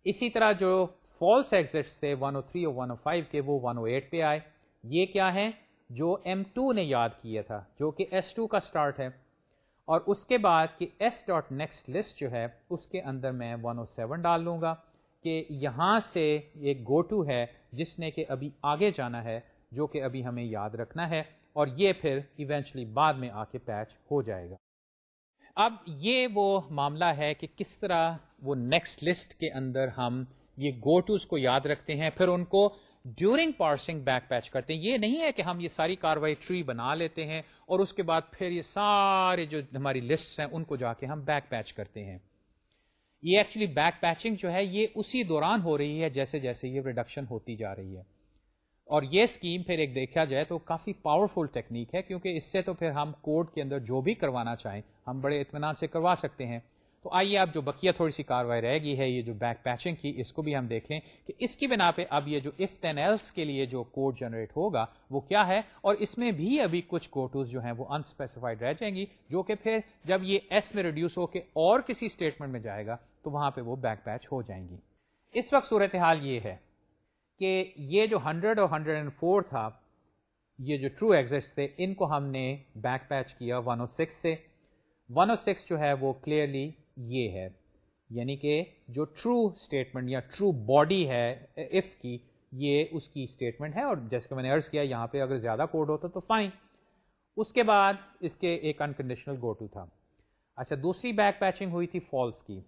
اسی طرح جو فالس ایگزٹس تھے 103 اور 105 کے وہ 108 پہ آئے۔ یہ کیا ہے جو ایم ٹو نے یاد کیا تھا، جو کہ ایس ٹو کا اسٹارٹ ہے۔ اور اس کے بعد کہ ایس ڈاٹ نیکسٹ لسٹ جو ہے، اس کے اندر میں 107 ڈال لوں گا کہ یہاں سے ایک گو ٹو ہے، جس نے کہ ابھی آگے جانا ہے، جو کہ ابھی ہمیں یاد رکھنا ہے۔ اور یہ پھر ایونچولی بعد میں آ کے پیچ ہو جائے گا۔ اب یہ وہ معاملہ ہے کہ کس طرح وہ نیکسٹ لسٹ کے اندر ہم یہ گو ٹوز کو یاد رکھتے ہیں، پھر ان کو ڈیورنگ پارسنگ بیک پیچ کرتے ہیں۔ یہ نہیں ہے کہ ہم یہ ساری کاروائی ٹری بنا لیتے ہیں اور اس کے بعد پھر یہ سارے جو ہماری لسٹ ہیں، ان کو جا کے ہم بیک پیچ کرتے ہیں۔ یہ ایکچولی بیک پیچنگ جو ہے، یہ اسی دوران ہو رہی ہے، جیسے جیسے یہ ریڈکشن ہوتی جا رہی ہے۔ اور یہ اسکیم پھر ایک دیکھا جائے تو کافی پاورفل ٹیکنیک ہے، کیونکہ اس سے تو پھر ہم کوڈ کے اندر جو بھی کروانا چاہیں، ہم بڑے اطمینان سے کروا سکتے ہیں۔ تو آئیے اب جو بقیہ تھوڑی سی کاروائی رہ گئی ہے، یہ جو بیک پیچنگ کی، اس کو بھی ہم دیکھ لیں کہ اس کی بنا پہ اب یہ جو اف ٹین ایلس کے لیے جو کوڈ جنریٹ ہوگا، وہ کیا ہے؟ اور اس میں بھی ابھی کچھ کوٹوز جو ہیں وہ انسپیسیفائڈ رہ جائیں گی، جو کہ پھر جب یہ ایس میں ریڈیوس ہو کے اور کسی اسٹیٹمنٹ میں جائے گا، تو وہاں پہ وہ بیک پیچ ہو جائیں گی۔ اس وقت صورتحال یہ ہے کہ یہ جو ہنڈریڈ اور ہنڈریڈ اینڈ فور تھا، یہ جو ٹرو ایگزٹ تھے، ان کو ہم نے بیک پیچ کیا ون او سکس سے۔ ون او سکس جو ہے وہ کلیئرلی یہ ہے۔ یعنی کہ جو ٹرو اسٹیٹمنٹ یا ٹرو باڈی ہے اف کی، یہ اس کی اسٹیٹمنٹ ہے اور جیسے کہ میں نے ارض کیا، یہاں پہ اگر زیادہ کوڈ ہوتا تو فائن اس کے بعد اس کے ایک انکنڈیشنل گو ٹو تھا۔ اچھا دوسری بیک پیچنگ ہوئی تھی فالس کی۔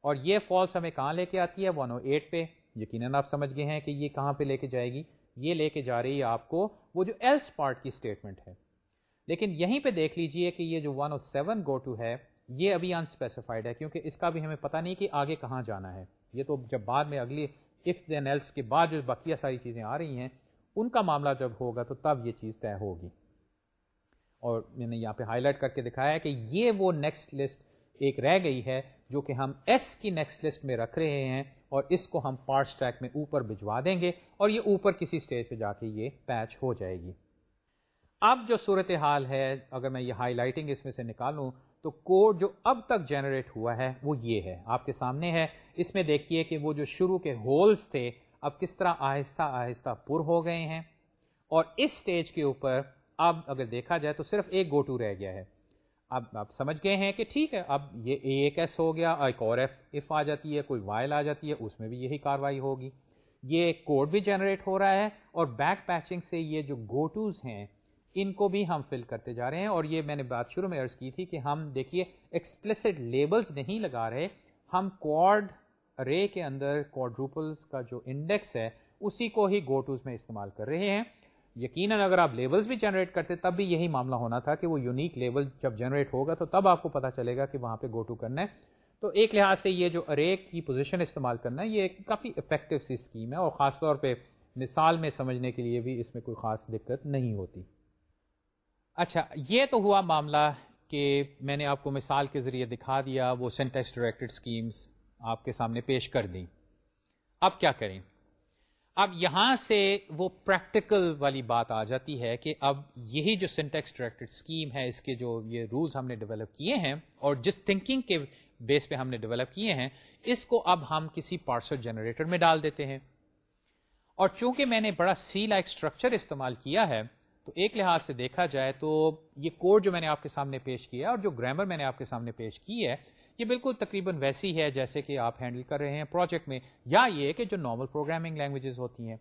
اور یہ فالس ہمیں کہاں لے کے آتی ہے؟ ون او ایٹ پہ۔ یقیناً آپ سمجھ گئے ہیں کہ یہ کہاں پہ لے کے جائے گی؟ یہ لے کے جا رہی ہے آپ کو وہ جو ایلس پارٹ کی اسٹیٹمنٹ ہے۔ لیکن یہیں پہ دیکھ لیجیے کہ یہ جو one O seven go to ہے یہ ابھی انسپیسیفائڈ ہے کیونکہ اس کا بھی ہمیں پتہ نہیں کہ آگے کہاں جانا ہے۔ یہ تو جب بعد میں اگلی اف دین ایلس کے بعد جو بقیہ ساری چیزیں آ رہی ہیں، ان کا معاملہ جب ہوگا تو تب یہ چیز طے ہوگی۔ اور میں نے یہاں پہ ہائی لائٹ کر کے دکھایا ہے کہ یہ وہ نیکسٹ لسٹ ایک رہ گئی ہے جو کہ ہم ایس کی نیکسٹ لسٹ میں رکھ رہے ہیں اور اس کو ہم پارٹ ٹریک میں اوپر بھجوا دیں گے اور یہ اوپر کسی اسٹیج پہ جا کے یہ پیچ ہو جائے گی۔ اب جو صورت حال ہے، اگر میں یہ ہائی لائٹنگ اس میں سے نکالوں، تو کوڈ جو اب تک جنریٹ ہوا ہے، وہ یہ ہے۔ آپ کے سامنے ہے۔ اس میں دیکھیے کہ وہ جو شروع کے ہولز تھے، اب کس طرح آہستہ آہستہ پر ہو گئے ہیں۔ اور اس سٹیج کے اوپر اب اگر دیکھا جائے تو صرف ایک گوٹو رہ گیا ہے۔ اب آپ سمجھ گئے ہیں کہ ٹھیک ہے، اب یہ ایک ایس ہو گیا، ایک اور ایف اف آ جاتی ہے، کوئی وائل آ جاتی ہے، اس میں بھی یہی کاروائی ہوگی۔ یہ کوڈ بھی جنریٹ ہو رہا ہے اور بیک پیچنگ سے یہ جو گوٹوز ہیں ان کو بھی ہم فل کرتے جا رہے ہیں۔ اور یہ میں نے بات شروع میں عرض کی تھی کہ ہم دیکھیے ایکسپلسڈ لیبلز نہیں لگا رہے۔ ہم کوڈ رے کے اندر کوڈروپلس کا جو انڈیکس ہے، اسی کو ہی گوٹوز میں استعمال کر رہے ہیں۔ یقیناً اگر آپ لیبلز بھی جنریٹ کرتے، تب بھی یہی معاملہ ہونا تھا کہ وہ یونیک لیبل جب جنریٹ ہوگا تو تب آپ کو پتا چلے گا کہ وہاں پہ گو ٹو کرنا ہے۔ تو ایک لحاظ سے یہ جو ارے کی پوزیشن استعمال کرنا ہے، یہ ایک کافی افیکٹو سی اسکیم ہے۔ اور خاص طور پہ مثال میں سمجھنے کے لیے بھی اس میں کوئی خاص دقت نہیں ہوتی۔ اچھا یہ تو ہوا معاملہ کہ میں نے آپ کو مثال کے ذریعے دکھا دیا، وہ سینٹیکس ڈائریکٹڈ اسکیمس آپ کے سامنے پیش کر دیں۔ اب کیا کریں؟ اب یہاں سے وہ پریکٹیکل والی بات آ جاتی ہے کہ اب یہی جو سنٹیکس ڈائریکٹڈ اسکیم ہے، اس کے جو یہ رولز ہم نے ڈیولپ کیے ہیں اور جس تھنکنگ کے بیس پہ ہم نے ڈیولپ کیے ہیں، اس کو اب ہم کسی پارسل جنریٹر میں ڈال دیتے ہیں۔ اور چونکہ میں نے بڑا سی لائک اسٹرکچر استعمال کیا ہے تو ایک لحاظ سے دیکھا جائے تو یہ کوڈ جو میں نے آپ کے سامنے پیش کیا اور جو گرامر میں نے آپ کے سامنے پیش کی ہے، یہ بالکل تقریباً ویسی ہے جیسے کہ آپ ہینڈل کر رہے ہیں پروجیکٹ میں، یا یہ کہ جو نارمل پروگرامنگ لینگویجز ہوتی ہیں۔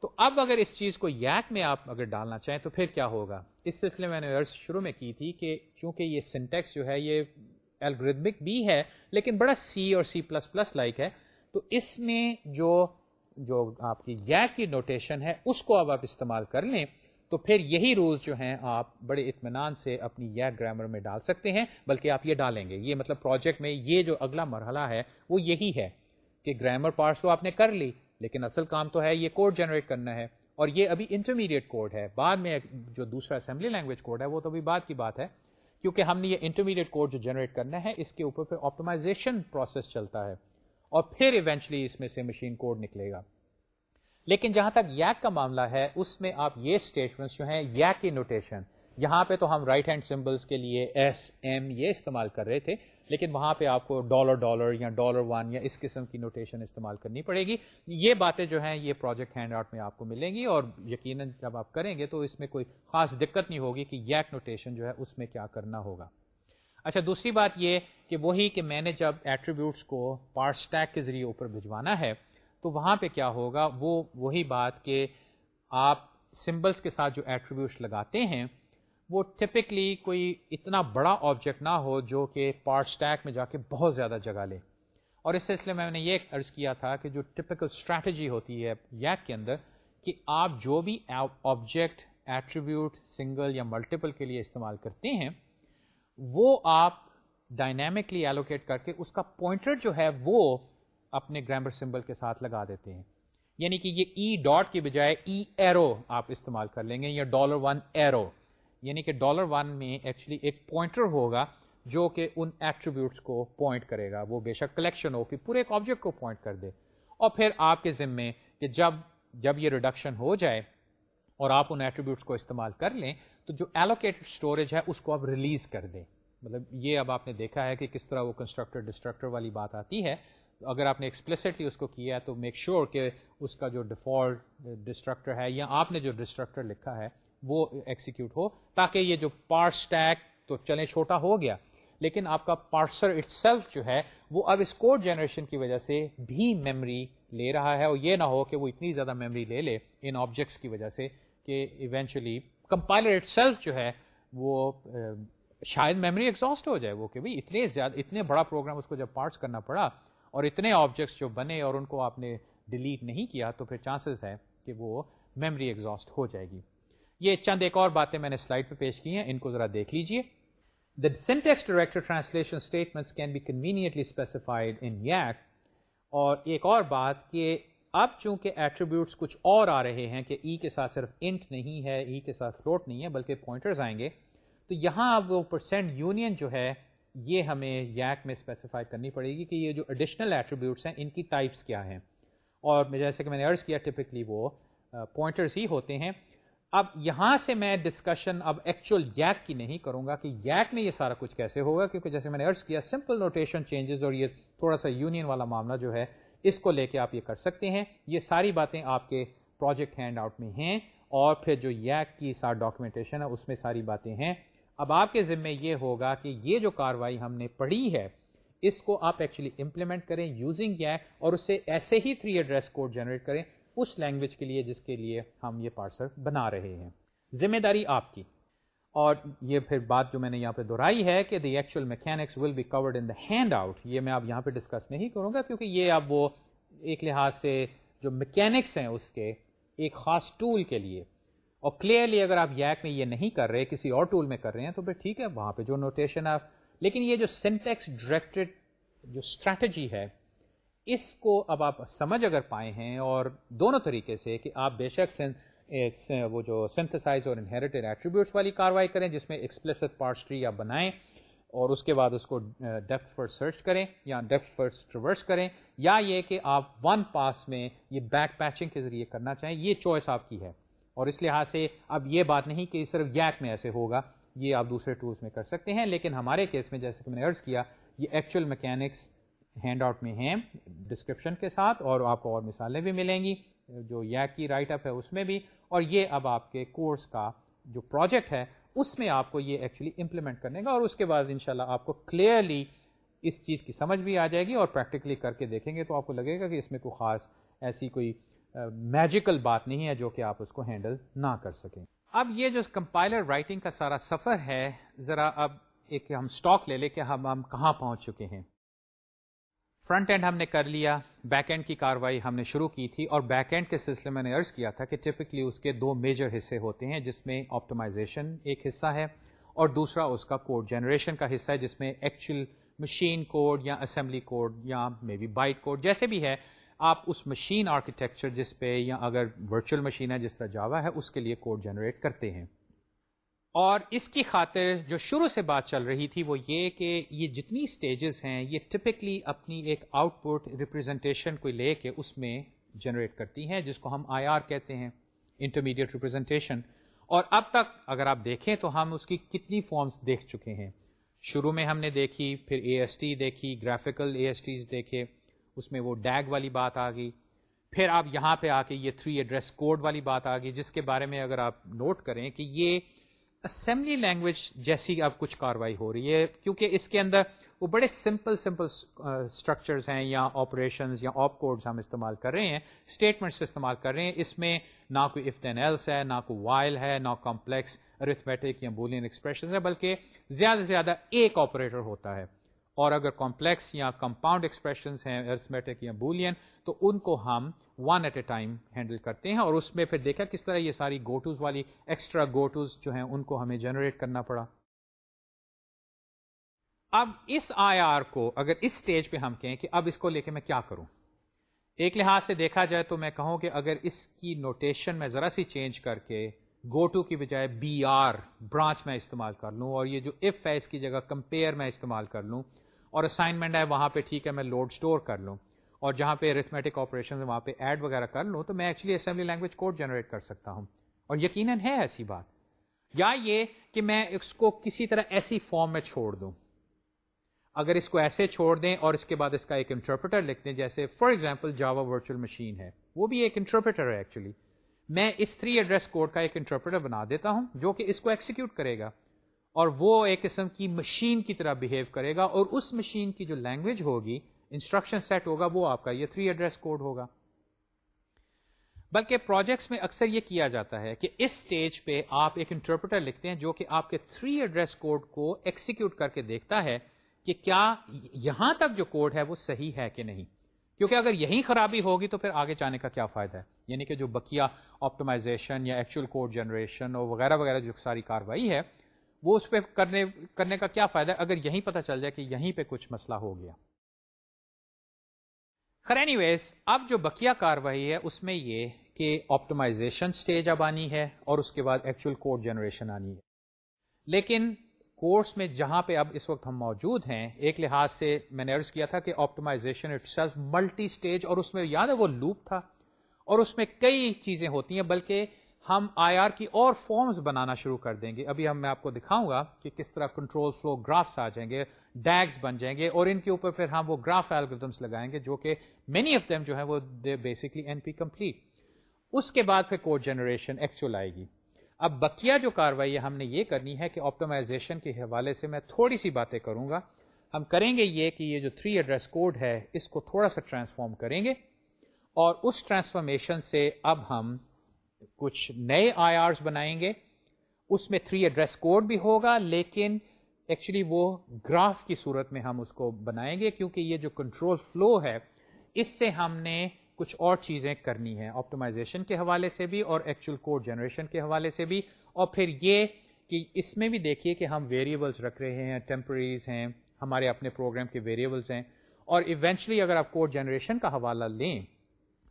تو اب اگر اس چیز کو یک میں آپ اگر ڈالنا چاہیں تو پھر کیا ہوگا؟ اس سلسلے میں نے شروع میں کی تھی کہ چونکہ یہ سنٹیکس جو ہے، یہ الگریدمک بھی ہے، لیکن بڑا سی اور سی پلس پلس لائک ہے، تو اس میں جو جو آپ کی یک کی نوٹیشن ہے، اس کو اب آپ استعمال کر لیں۔ تو پھر یہی رولز جو ہیں آپ بڑے اطمینان سے اپنی یا گرامر میں ڈال سکتے ہیں، بلکہ آپ یہ ڈالیں گے۔ یہ مطلب پروجیکٹ میں یہ جو اگلا مرحلہ ہے، وہ یہی ہے کہ گرامر پارٹس تو آپ نے کر لی، لیکن اصل کام تو ہے یہ کوڈ جنریٹ کرنا ہے۔ اور یہ ابھی انٹرمیڈیٹ کوڈ ہے۔ بعد میں جو دوسرا اسمبلی لینگویج کوڈ ہے، وہ تو ابھی بعد کی بات ہے، کیونکہ ہم نے یہ انٹرمیڈیٹ کوڈ جو جنریٹ کرنا ہے، اس کے اوپر پھر آپٹمائزیشن پروسیس چلتا ہے۔ اور پھر ایونچلی اس میں سے مشین کوڈ نکلے گا۔ لیکن جہاں تک یک کا معاملہ ہے، اس میں آپ یہ اسٹیٹمنٹ جو ہیں، یک کی نوٹیشن یہاں پہ تو ہم رائٹ ہینڈ سمبلس کے لیے ایس ایم یہ استعمال کر رہے تھے، لیکن وہاں پہ آپ کو ڈالر ڈالر یا ڈالر ون یا اس قسم کی نوٹیشن استعمال کرنی پڑے گی۔ یہ باتیں جو ہیں، یہ پروجیکٹ ہینڈ آؤٹ میں آپ کو ملیں گی اور یقیناً جب آپ کریں گے تو اس میں کوئی خاص دقت نہیں ہوگی کہ یک نوٹیشن جو ہے، اس میں کیا کرنا ہوگا۔ اچھا دوسری بات یہ کہ وہی کہ میں نے جب ایٹریبیوٹس کو پارٹ اسٹیک کے ذریعے اوپر بھجوانا ہے تو وہاں پہ کیا ہوگا؟ وہ وہی بات کہ آپ سمبلس کے ساتھ جو ایٹریبیوٹس لگاتے ہیں، وہ ٹپکلی کوئی اتنا بڑا آبجیکٹ نہ ہو جو کہ پارٹ اسٹیک میں جا کے بہت زیادہ جگہ لے۔ اور اس سلسلے میں میں نے یہ عرض کیا تھا کہ جو ٹپکل اسٹریٹجی ہوتی ہے یک کے اندر کہ آپ جو بھی آبجیکٹ ایٹریبیوٹ سنگل یا ملٹیپل کے لیے استعمال کرتے ہیں، وہ آپ ڈائنامکلی ایلوکیٹ کر کے اس کا پوائنٹر جو ہے وہ اپنے گرامر سمبل کے ساتھ لگا دیتے ہیں۔ یعنی کہ یہ ای ڈاٹ کی بجائے e ای ایرو آپ استعمال کر لیں گے یا ڈالر ون ایرو یعنی کہ ڈالر ون میں ایکچولی ایک پوائنٹر ہوگا جو کہ ان ایٹریبیوٹس کو پوائنٹ کرے گا۔ وہ بے شک کلیکشن ہو کہ پورے ایک آبجیکٹ کو پوائنٹ کر دے۔ اور پھر آپ کے ذمے کہ جب جب یہ ریڈکشن ہو جائے اور آپ ان ایٹریبیوٹس کو استعمال کر لیں، تو جو ایلوکیٹڈ اسٹوریج ہے، اس کو آپ ریلیز کر دیں۔ مطلب یہ اب آپ نے دیکھا ہے کہ کس طرح وہ کنسٹرکٹر ڈسٹرکٹر والی بات آتی ہے۔ اگر آپ نے ایکسپلسٹلی اس کو کیا ہے تو میک شیور sure کہ اس کا جو ڈیفالٹ ڈسٹرکٹر uh, ہے یا آپ نے جو ڈسٹرکٹر لکھا ہے وہ ایکسیکیوٹ ہو تاکہ یہ جو پارس ٹیک تو چلے چھوٹا ہو گیا، لیکن آپ کا پارسر اٹ سیلف جو ہے وہ اب اس کوڈ جنریشن کی وجہ سے بھی میمری لے رہا ہے اور یہ نہ ہو کہ وہ اتنی زیادہ میمری لے لے ان آبجیکٹس کی وجہ سے کہ ایونچولی کمپائلر اٹ سیلف جو ہے وہ uh, شاید میموری ایگزاسٹ ہو جائے وہ کہ بھائی اتنے زیادہ اتنے بڑا پروگرام اس کو جب پارٹس کرنا پڑا اور اتنے آبجیکٹس جو بنے اور ان کو آپ نے ڈیلیٹ نہیں کیا تو پھر چانسز ہے کہ وہ میموری ایگزاسٹ ہو جائے گی۔ یہ چند ایک اور باتیں میں نے سلائڈ پہ پیش کی ہیں، ان کو ذرا دیکھ لیجیے the syntax directed translation statement can be conveniently specified in yacc اور ایک اور بات کہ اب چونکہ ایٹریبیوٹس کچھ اور آ رہے ہیں کہ ای e کے ساتھ صرف انٹ نہیں ہے ای e کے ساتھ فلوٹ نہیں ہے، بلکہ پوائنٹرز آئیں گے، تو یہاں اب وہ پرسینٹ یونین جو ہے یہ ہمیں یک میں اسپیسیفائی کرنی پڑے گی کہ یہ جو ایڈیشنل ایٹریبیوٹس ہیں، ان کی ٹائپس کیا ہیں۔ اور جیسے کہ میں نے ارض کیا ٹپکلی وہ پوائنٹرز ہی ہوتے ہیں۔ اب یہاں سے میں ڈسکشن اب ایکچوئل یک کی نہیں کروں گا کہ یک میں یہ سارا کچھ کیسے ہوگا، کیونکہ جیسے میں نے ارض کیا سمپل نوٹیشن چینجز اور یہ تھوڑا سا یونین والا معاملہ جو ہے، اس کو لے کے آپ یہ کر سکتے ہیں۔ یہ ساری باتیں آپ کے پروجیکٹ ہینڈ آؤٹ میں ہیں اور پھر جو یک کی سارا ڈاکومنٹیشن ہے، اس میں ساری باتیں ہیں۔ اب آپ کے ذمے یہ ہوگا کہ یہ جو کاروائی ہم نے پڑھی ہے، اس کو آپ ایکچولی امپلیمنٹ کریں یوزنگ یک اور اسے ایسے ہی تھری ایڈریس کوڈ جنریٹ کریں اس لینگویج کے لیے جس کے لیے ہم یہ پارسل بنا رہے ہیں۔ ذمہ داری آپ کی۔ اور یہ پھر بات جو میں نے یہاں پہ دہرائی ہے کہ the actual mechanics will be covered in the handout یہ میں آپ یہاں پہ ڈسکس نہیں کروں گا کیونکہ یہ اب وہ ایک لحاظ سے جو میکینکس ہیں اس کے، ایک خاص ٹول کے لیے۔ اور کلیئرلی اگر آپ یک میں یہ نہیں کر رہے، کسی اور ٹول میں کر رہے ہیں، تو پھر ٹھیک ہے، وہاں پہ جو نوٹیشن ہے لیکن یہ جو سینٹیکس ڈائریکٹڈ جو اسٹریٹجی ہے، اس کو اب آپ سمجھ اگر پائے ہیں اور دونوں طریقے سے کہ آپ بے شک وہ جو سنتھسائز اور انہیریٹڈ ایٹریبیوٹس والی کاروائی کریں، جس میں ایکسپلسٹ پارٹس ٹری آپ بنائیں اور اس کے بعد اس کو ڈیپتھ فرسٹ سرچ کریں یا ڈیپتھ فرسٹ ریورس کریں، یا یہ کہ آپ ون پاس میں یہ بیک پیچنگ کے ذریعے کرنا چاہیں، یہ چوائس آپ کی ہے۔ اور اس لحاظ سے اب یہ بات نہیں کہ صرف یک میں ایسے ہوگا، یہ آپ دوسرے ٹولس میں کر سکتے ہیں، لیکن ہمارے کیس میں جیسے کہ میں نے ارض کیا، یہ ایکچوئل میکینکس ہینڈ آؤٹ میں ہیں ڈسکرپشن کے ساتھ اور آپ کو اور مثالیں بھی ملیں گی، جو یک کی رائٹ اپ ہے اس میں بھی۔ اور یہ اب آپ کے کورس کا جو پروجیکٹ ہے، اس میں آپ کو یہ ایکچولی امپلیمنٹ کرنے گا اور اس کے بعد انشاءاللہ آپ کو کلیئرلی اس چیز کی سمجھ بھی آ جائے گی اور پریکٹیکلی کر کے دیکھیں گے تو آپ کو لگے گا کہ اس میں کوئی خاص ایسی کوئی میجیکل بات نہیں ہے جو کہ آپ اس کو ہینڈل نہ کر سکیں۔ اب یہ جو کمپائلر رائٹنگ کا سارا سفر ہے، ذرا اب ایک ہم اسٹاک لے لے کہ ہم ہم کہاں پہنچ چکے ہیں۔ فرنٹ اینڈ ہم نے کر لیا بیک اینڈ کی کاروائی ہم نے شروع کی تھی اور بیک اینڈ کے سلسلے میں نے ارض کیا تھا کہ ٹپکلی اس کے دو میجر حصے ہوتے ہیں جس میں آپٹمائزیشن ایک حصہ ہے اور دوسرا اس کا کوڈ جنریشن کا حصہ ہے جس میں ایکچوئل مشین کوڈ یا اسمبلی کوڈ یا مے بی بائٹ کوڈ جیسے بھی ہے۔ آپ اس مشین آرکیٹیکچر جس پہ یا اگر ورچوئل مشین ہے، جس طرح جاوا ہے، اس کے لیے کوڈ جنریٹ کرتے ہیں۔ اور اس کی خاطر جو شروع سے بات چل رہی تھی وہ یہ کہ یہ جتنی سٹیجز ہیں، یہ ٹپکلی اپنی ایک آؤٹ پٹ ریپرزینٹیشن کو لے کے اس میں جنریٹ کرتی ہیں، جس کو ہم آئی آر کہتے ہیں انٹرمیڈیٹ ریپرزینٹیشن اور اب تک اگر آپ دیکھیں تو ہم اس کی کتنی فارمز دیکھ چکے ہیں۔ شروع میں ہم نے دیکھی، پھر اے ایس ٹی دیکھی گرافیکل اے ایس ٹیز دیکھے۔ اس میں وہ ڈیگ والی بات آ گئی۔ پھر آپ یہاں پہ آ کے یہ تھری ایڈریس کوڈ والی بات آ گئی، جس کے بارے میں اگر آپ نوٹ کریں کہ یہ اسمبلی لینگویج جیسی اب کچھ کاروائی ہو رہی ہے، کیونکہ اس کے اندر وہ بڑے سمپل سمپل اسٹرکچرز ہیں یا آپریشنز یا آپ کوڈز ہم استعمال کر رہے ہیں اسٹیٹمنٹس استعمال کر رہے ہیں۔ اس میں نہ کوئی اف دین ایلس ہے، نہ کوئی وائل ہے، نہ کمپلیکس ارتھمیٹک یا بولین ایکسپریشن ہے بلکہ زیادہ سے زیادہ ایک آپریٹر ہوتا ہے۔ اور اگر کمپلیکس یا کمپاؤنڈ ایکسپریشن ہیں ارتھمیٹک یا بولین تو ان کو ہم one at a time handle کرتے ہیں اور اس میں پھر دیکھا کس طرح یہ ساری گوٹوز والی ایکسٹرا گوٹوز جو ہیں ان کو ہمیں جنریٹ کرنا پڑا۔ اب اس آئی آر کو اگر اس اسٹیج پہ ہم کہیں کہ اب اس کو لے کے میں کیا کروں؟ ایک لحاظ سے دیکھا جائے تو میں کہوں کہ اگر اس کی نوٹیشن میں ذرا سی چینج کر کے گو ٹو کی بجائے بی آر برانچ میں استعمال کر لوں اور یہ جو اف ہے اس کی جگہ کمپیئر میں استعمال کر لوں اور اسائنمنٹ ہے، وہاں پہ ٹھیک ہے، میں لوڈ اسٹور کر لوں۔ اور جہاں پہ ارتھمیٹک آپریشن وہاں پہ ایڈ وغیرہ کر لوں، تو میں actually assembly language code generate کر سکتا ہوں۔ اور یقیناً ہے ایسی بات۔ یا یہ کہ میں اس کو کسی طرح ایسی فارم میں چھوڑ دوں۔ اگر اس کو ایسے چھوڑ دیں اور اس کے بعد اس کا ایک انٹرپریٹر لکھ دیں، جیسے for example Java virtual machine ہے۔ وہ بھی ایک انٹرپریٹر ہے ایکچولی میں اس تھری ایڈریس کوڈ کا ایک انٹرپریٹر بنا دیتا ہوں جو کہ اس کو ایکسیکیوٹ کرے گا۔ اور وہ ایک قسم کی مشین کی طرح بہیو کرے گا اور اس مشین کی جو لینگویج ہوگی انسٹرکشن سیٹ ہوگا، وہ آپ کا یہ تھری ایڈریس کوڈ ہوگا. بلکہ پروجیکٹس میں اکثر یہ کیا جاتا ہے کہ اس سٹیج پہ آپ ایک انٹرپریٹر لکھتے ہیں جو کہ آپ کے تھری ایڈریس کوڈ کو ایکسیکیوٹ کر کے دیکھتا ہے کہ کیا یہاں تک جو کوڈ ہے وہ صحیح ہے کہ نہیں. کیونکہ اگر یہی خرابی ہوگی تو پھر آگے جانے کا کیا فائدہ ہے؟ یعنی کہ جو بکیا آپٹمائزیشن یا ایکچوئل کوڈ جنریشن اور وغیرہ وغیرہ جو ساری کاروائی ہے وہ اس پہ کرنے کرنے کا کیا فائدہ ہے؟ اگر یہیں پتہ چل جائے کہ یہیں پہ کچھ مسئلہ ہو گیا۔ خیر اینی ویز اب جو بکیا کاروائی ہے، اس میں یہ کہ آپٹمائزیشن اسٹیج اب آنی ہے اور اس کے بعد ایکچوئل کوڈ جنریشن آنی ہے۔ لیکن کورس میں جہاں پہ اب اس وقت ہم موجود ہیں، ایک لحاظ سے میں نے ارض کیا تھا کہ optimization itself multi stage اور اس میں یاد ہے وہ لوپ تھا اور اس میں کئی چیزیں ہوتی ہیں، بلکہ ہم آئی آر کی اور فارمز بنانا شروع کر دیں گے۔ ابھی ہم میں آپ کو دکھاؤں گا کہ کس طرح کنٹرول فلو گرافس آ جائیں گے ڈیگس بن جائیں گے، اور ان کے اوپر پھر ہم وہ گراف ایلگردمس لگائیں گے جو کہ مینی آف دم جو ہے وہ دے بیسکلی این پی کمپلیٹ اس کے بعد پھر کوڈ جنریشن ایکچوئل آئے گی۔ اب بکیا جو کاروائی ہم نے یہ کرنی ہے کہ آپٹمائزیشن کے حوالے سے میں تھوڑی سی باتیں کروں گا۔ ہم کریں گے یہ کہ یہ جو تھری ایڈریس کوڈ ہے، اس کو تھوڑا سا ٹرانسفارم کریں گے۔ اور اس ٹرانسفارمیشن سے اب ہم کچھ نئے آئی آرس بنائیں گے۔ اس میں تھری ایڈریس کوڈ بھی ہوگا، لیکن ایکچولی وہ گراف کی صورت میں ہم اس کو بنائیں گے کیونکہ یہ جو کنٹرول فلو ہے، اس سے ہم نے کچھ اور چیزیں کرنی ہیں آپٹمائزیشن کے حوالے سے بھی اور ایکچوئل کوڈ جنریشن کے حوالے سے بھی۔ اور پھر یہ کہ اس میں بھی دیکھیے کہ ہم ویریبلس رکھ رہے ہیں ٹیمپریز ہیں، ہمارے اپنے پروگرام کے ویریبلس ہیں۔ اور ایونچولی اگر آپ کوڈ جنریشن کا حوالہ لیں،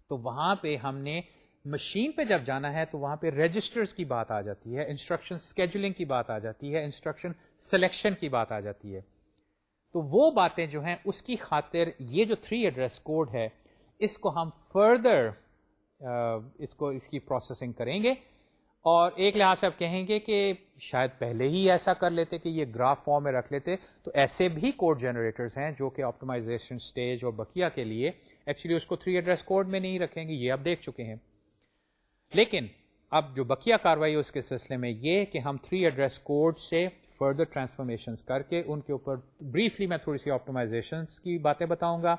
تو وہاں پہ ہم نے مشین پہ جب جانا ہے تو وہاں پہ رجسٹرز کی بات آ جاتی ہے انسٹرکشن اسکیجولنگ کی بات آ جاتی ہے انسٹرکشن سلیکشن کی بات آ جاتی ہے۔ تو وہ باتیں جو ہیں، اس کی خاطر یہ جو تھری ایڈریس کوڈ ہے، اس کو ہم فردر اس کو، اس کی پروسیسنگ کریں گے۔ اور ایک لحاظ سے آپ کہیں گے کہ شاید پہلے ہی ایسا کر لیتے کہ یہ گراف فارم میں رکھ لیتے۔ تو ایسے بھی کوڈ جنریٹرز ہیں جو کہ آپٹمائزیشن اسٹیج اور بکیا کے لیے ایکچولی اس کو تھری ایڈریس کوڈ میں نہیں رکھیں گے۔ یہ آپ دیکھ چکے ہیں۔ لیکن اب جو بکیا کاروائی اس کے سلسلے میں یہ کہ ہم تھری ایڈریس کوڈ سے فردر ٹرانسفارمیشن کر کے ان کے اوپر بریفلی میں تھوڑی سی آپٹمائزیشن کی باتیں بتاؤں گا۔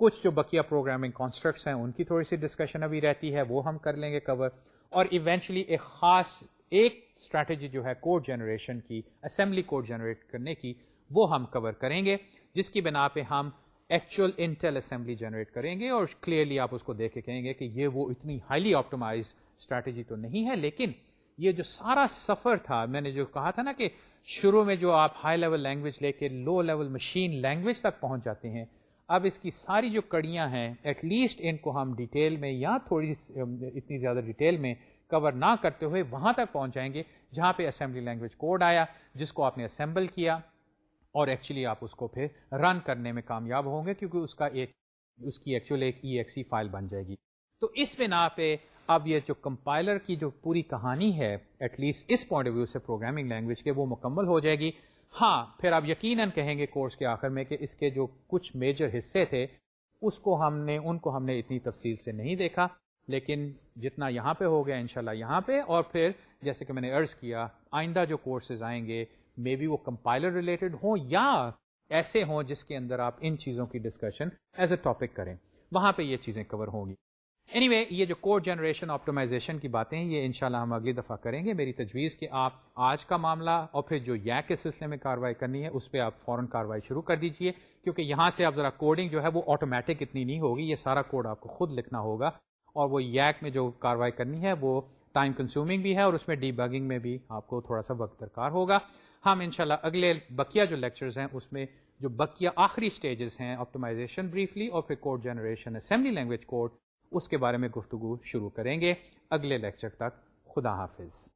کچھ جو بکیا پروگرامنگ کانسٹرکٹس ہیں، ان کی تھوڑی سی ڈسکشن ابھی رہتی ہے، وہ ہم کر لیں گے کور اور ایونچولی ایک خاص، ایک اسٹریٹجی جو ہے کوڈ جنریشن کی اسمبلی کوڈ جنریٹ کرنے کی، وہ ہم کور کریں گے۔ جس کی بنا پہ ہم ایکچوئل انٹل اسمبلی جنریٹ کریں گے اور کلیئرلی آپ اس کو دیکھ کے کہیں گے کہ یہ وہ اتنی ہائیلی آپٹومائز اسٹریٹجی تو نہیں ہے، لیکن یہ جو سارا سفر تھا، میں نے جو کہا تھا نا کہ شروع میں جو آپ ہائی لیول لینگویج لے کے لو لیول مشین لینگویج تک پہنچ جاتے ہیں، اب اس کی ساری جو کڑیاں ہیں ایٹ لیسٹ ان کو ہم ڈیٹیل میں یا تھوڑی اتنی زیادہ ڈیٹیل میں کور نہ کرتے ہوئے وہاں تک پہنچ جائیں گے جہاں پہ اسمبلی لینگویج کوڈ آیا، جس کو آپ نے اسمبل کیا اور ایکچولی آپ اس کو پھر رن کرنے میں کامیاب ہوں گے کیونکہ اس کا ایک، اس کی ایکچوئل ایک ای ایکسی فائل بن جائے گی۔ تو اس بنا پہ اب یہ جو کمپائلر کی جو پوری کہانی ہے ایٹ لیسٹ اس پوائنٹ آف ویو سے پروگرامنگ لینگویج کے، وہ مکمل ہو جائے گی۔ ہاں پھر آپ یقیناً کہیں گے کورس کے آخر میں کہ اس کے جو کچھ میجر حصے تھے، اس کو ہم نے ان کو ہم نے اتنی تفصیل سے نہیں دیکھا۔ لیکن جتنا یہاں پہ ہو گیا، انشاءاللہ یہاں پہ۔ اور پھر جیسے کہ میں نے ارض کیا، آئندہ جو کورسز آئیں گے مے بی وہ کمپائلر ریلیٹڈ ہوں یا ایسے ہوں جس کے اندر آپ ان چیزوں کی ڈسکشن ایز اے ٹاپک کریں۔ وہاں پہ یہ چیزیں کور ہوں گی۔ اینی anyway, یہ جو کوڈ جنریشن آپٹومائزیشن کی باتیں ہیں یہ انشاءاللہ ہم اگلی دفعہ کریں گے۔ میری تجویز کہ آپ آج کا معاملہ اور پھر جو یا کے سلسلے میں کاروائی کرنی ہے اس پہ آپ فوراً کاروائی شروع کر دیجیے کیونکہ یہاں سے آپ ذرا کوڈنگ جو ہے وہ آٹومیٹک اتنی نہیں ہوگی یہ سارا کوڈ آپ کو خود لکھنا ہوگا۔ اور وہ یاک میں جو کاروائی کرنی ہے وہ ٹائم کنزیومنگ بھی ہے اور اس میں ڈی بگنگ میں بھی آپ کو تھوڑا سا وقت درکار ہوگا۔ ہم انشاءاللہ اگلے بقیہ جو لیکچرز ہیں اس میں جو بقیہ آخری سٹیجز ہیں آپٹومائزیشن بریفلی اور پھر code generation assembly language code اس کے بارے میں گفتگو شروع کریں گے اگلے لیکچر تک خدا حافظ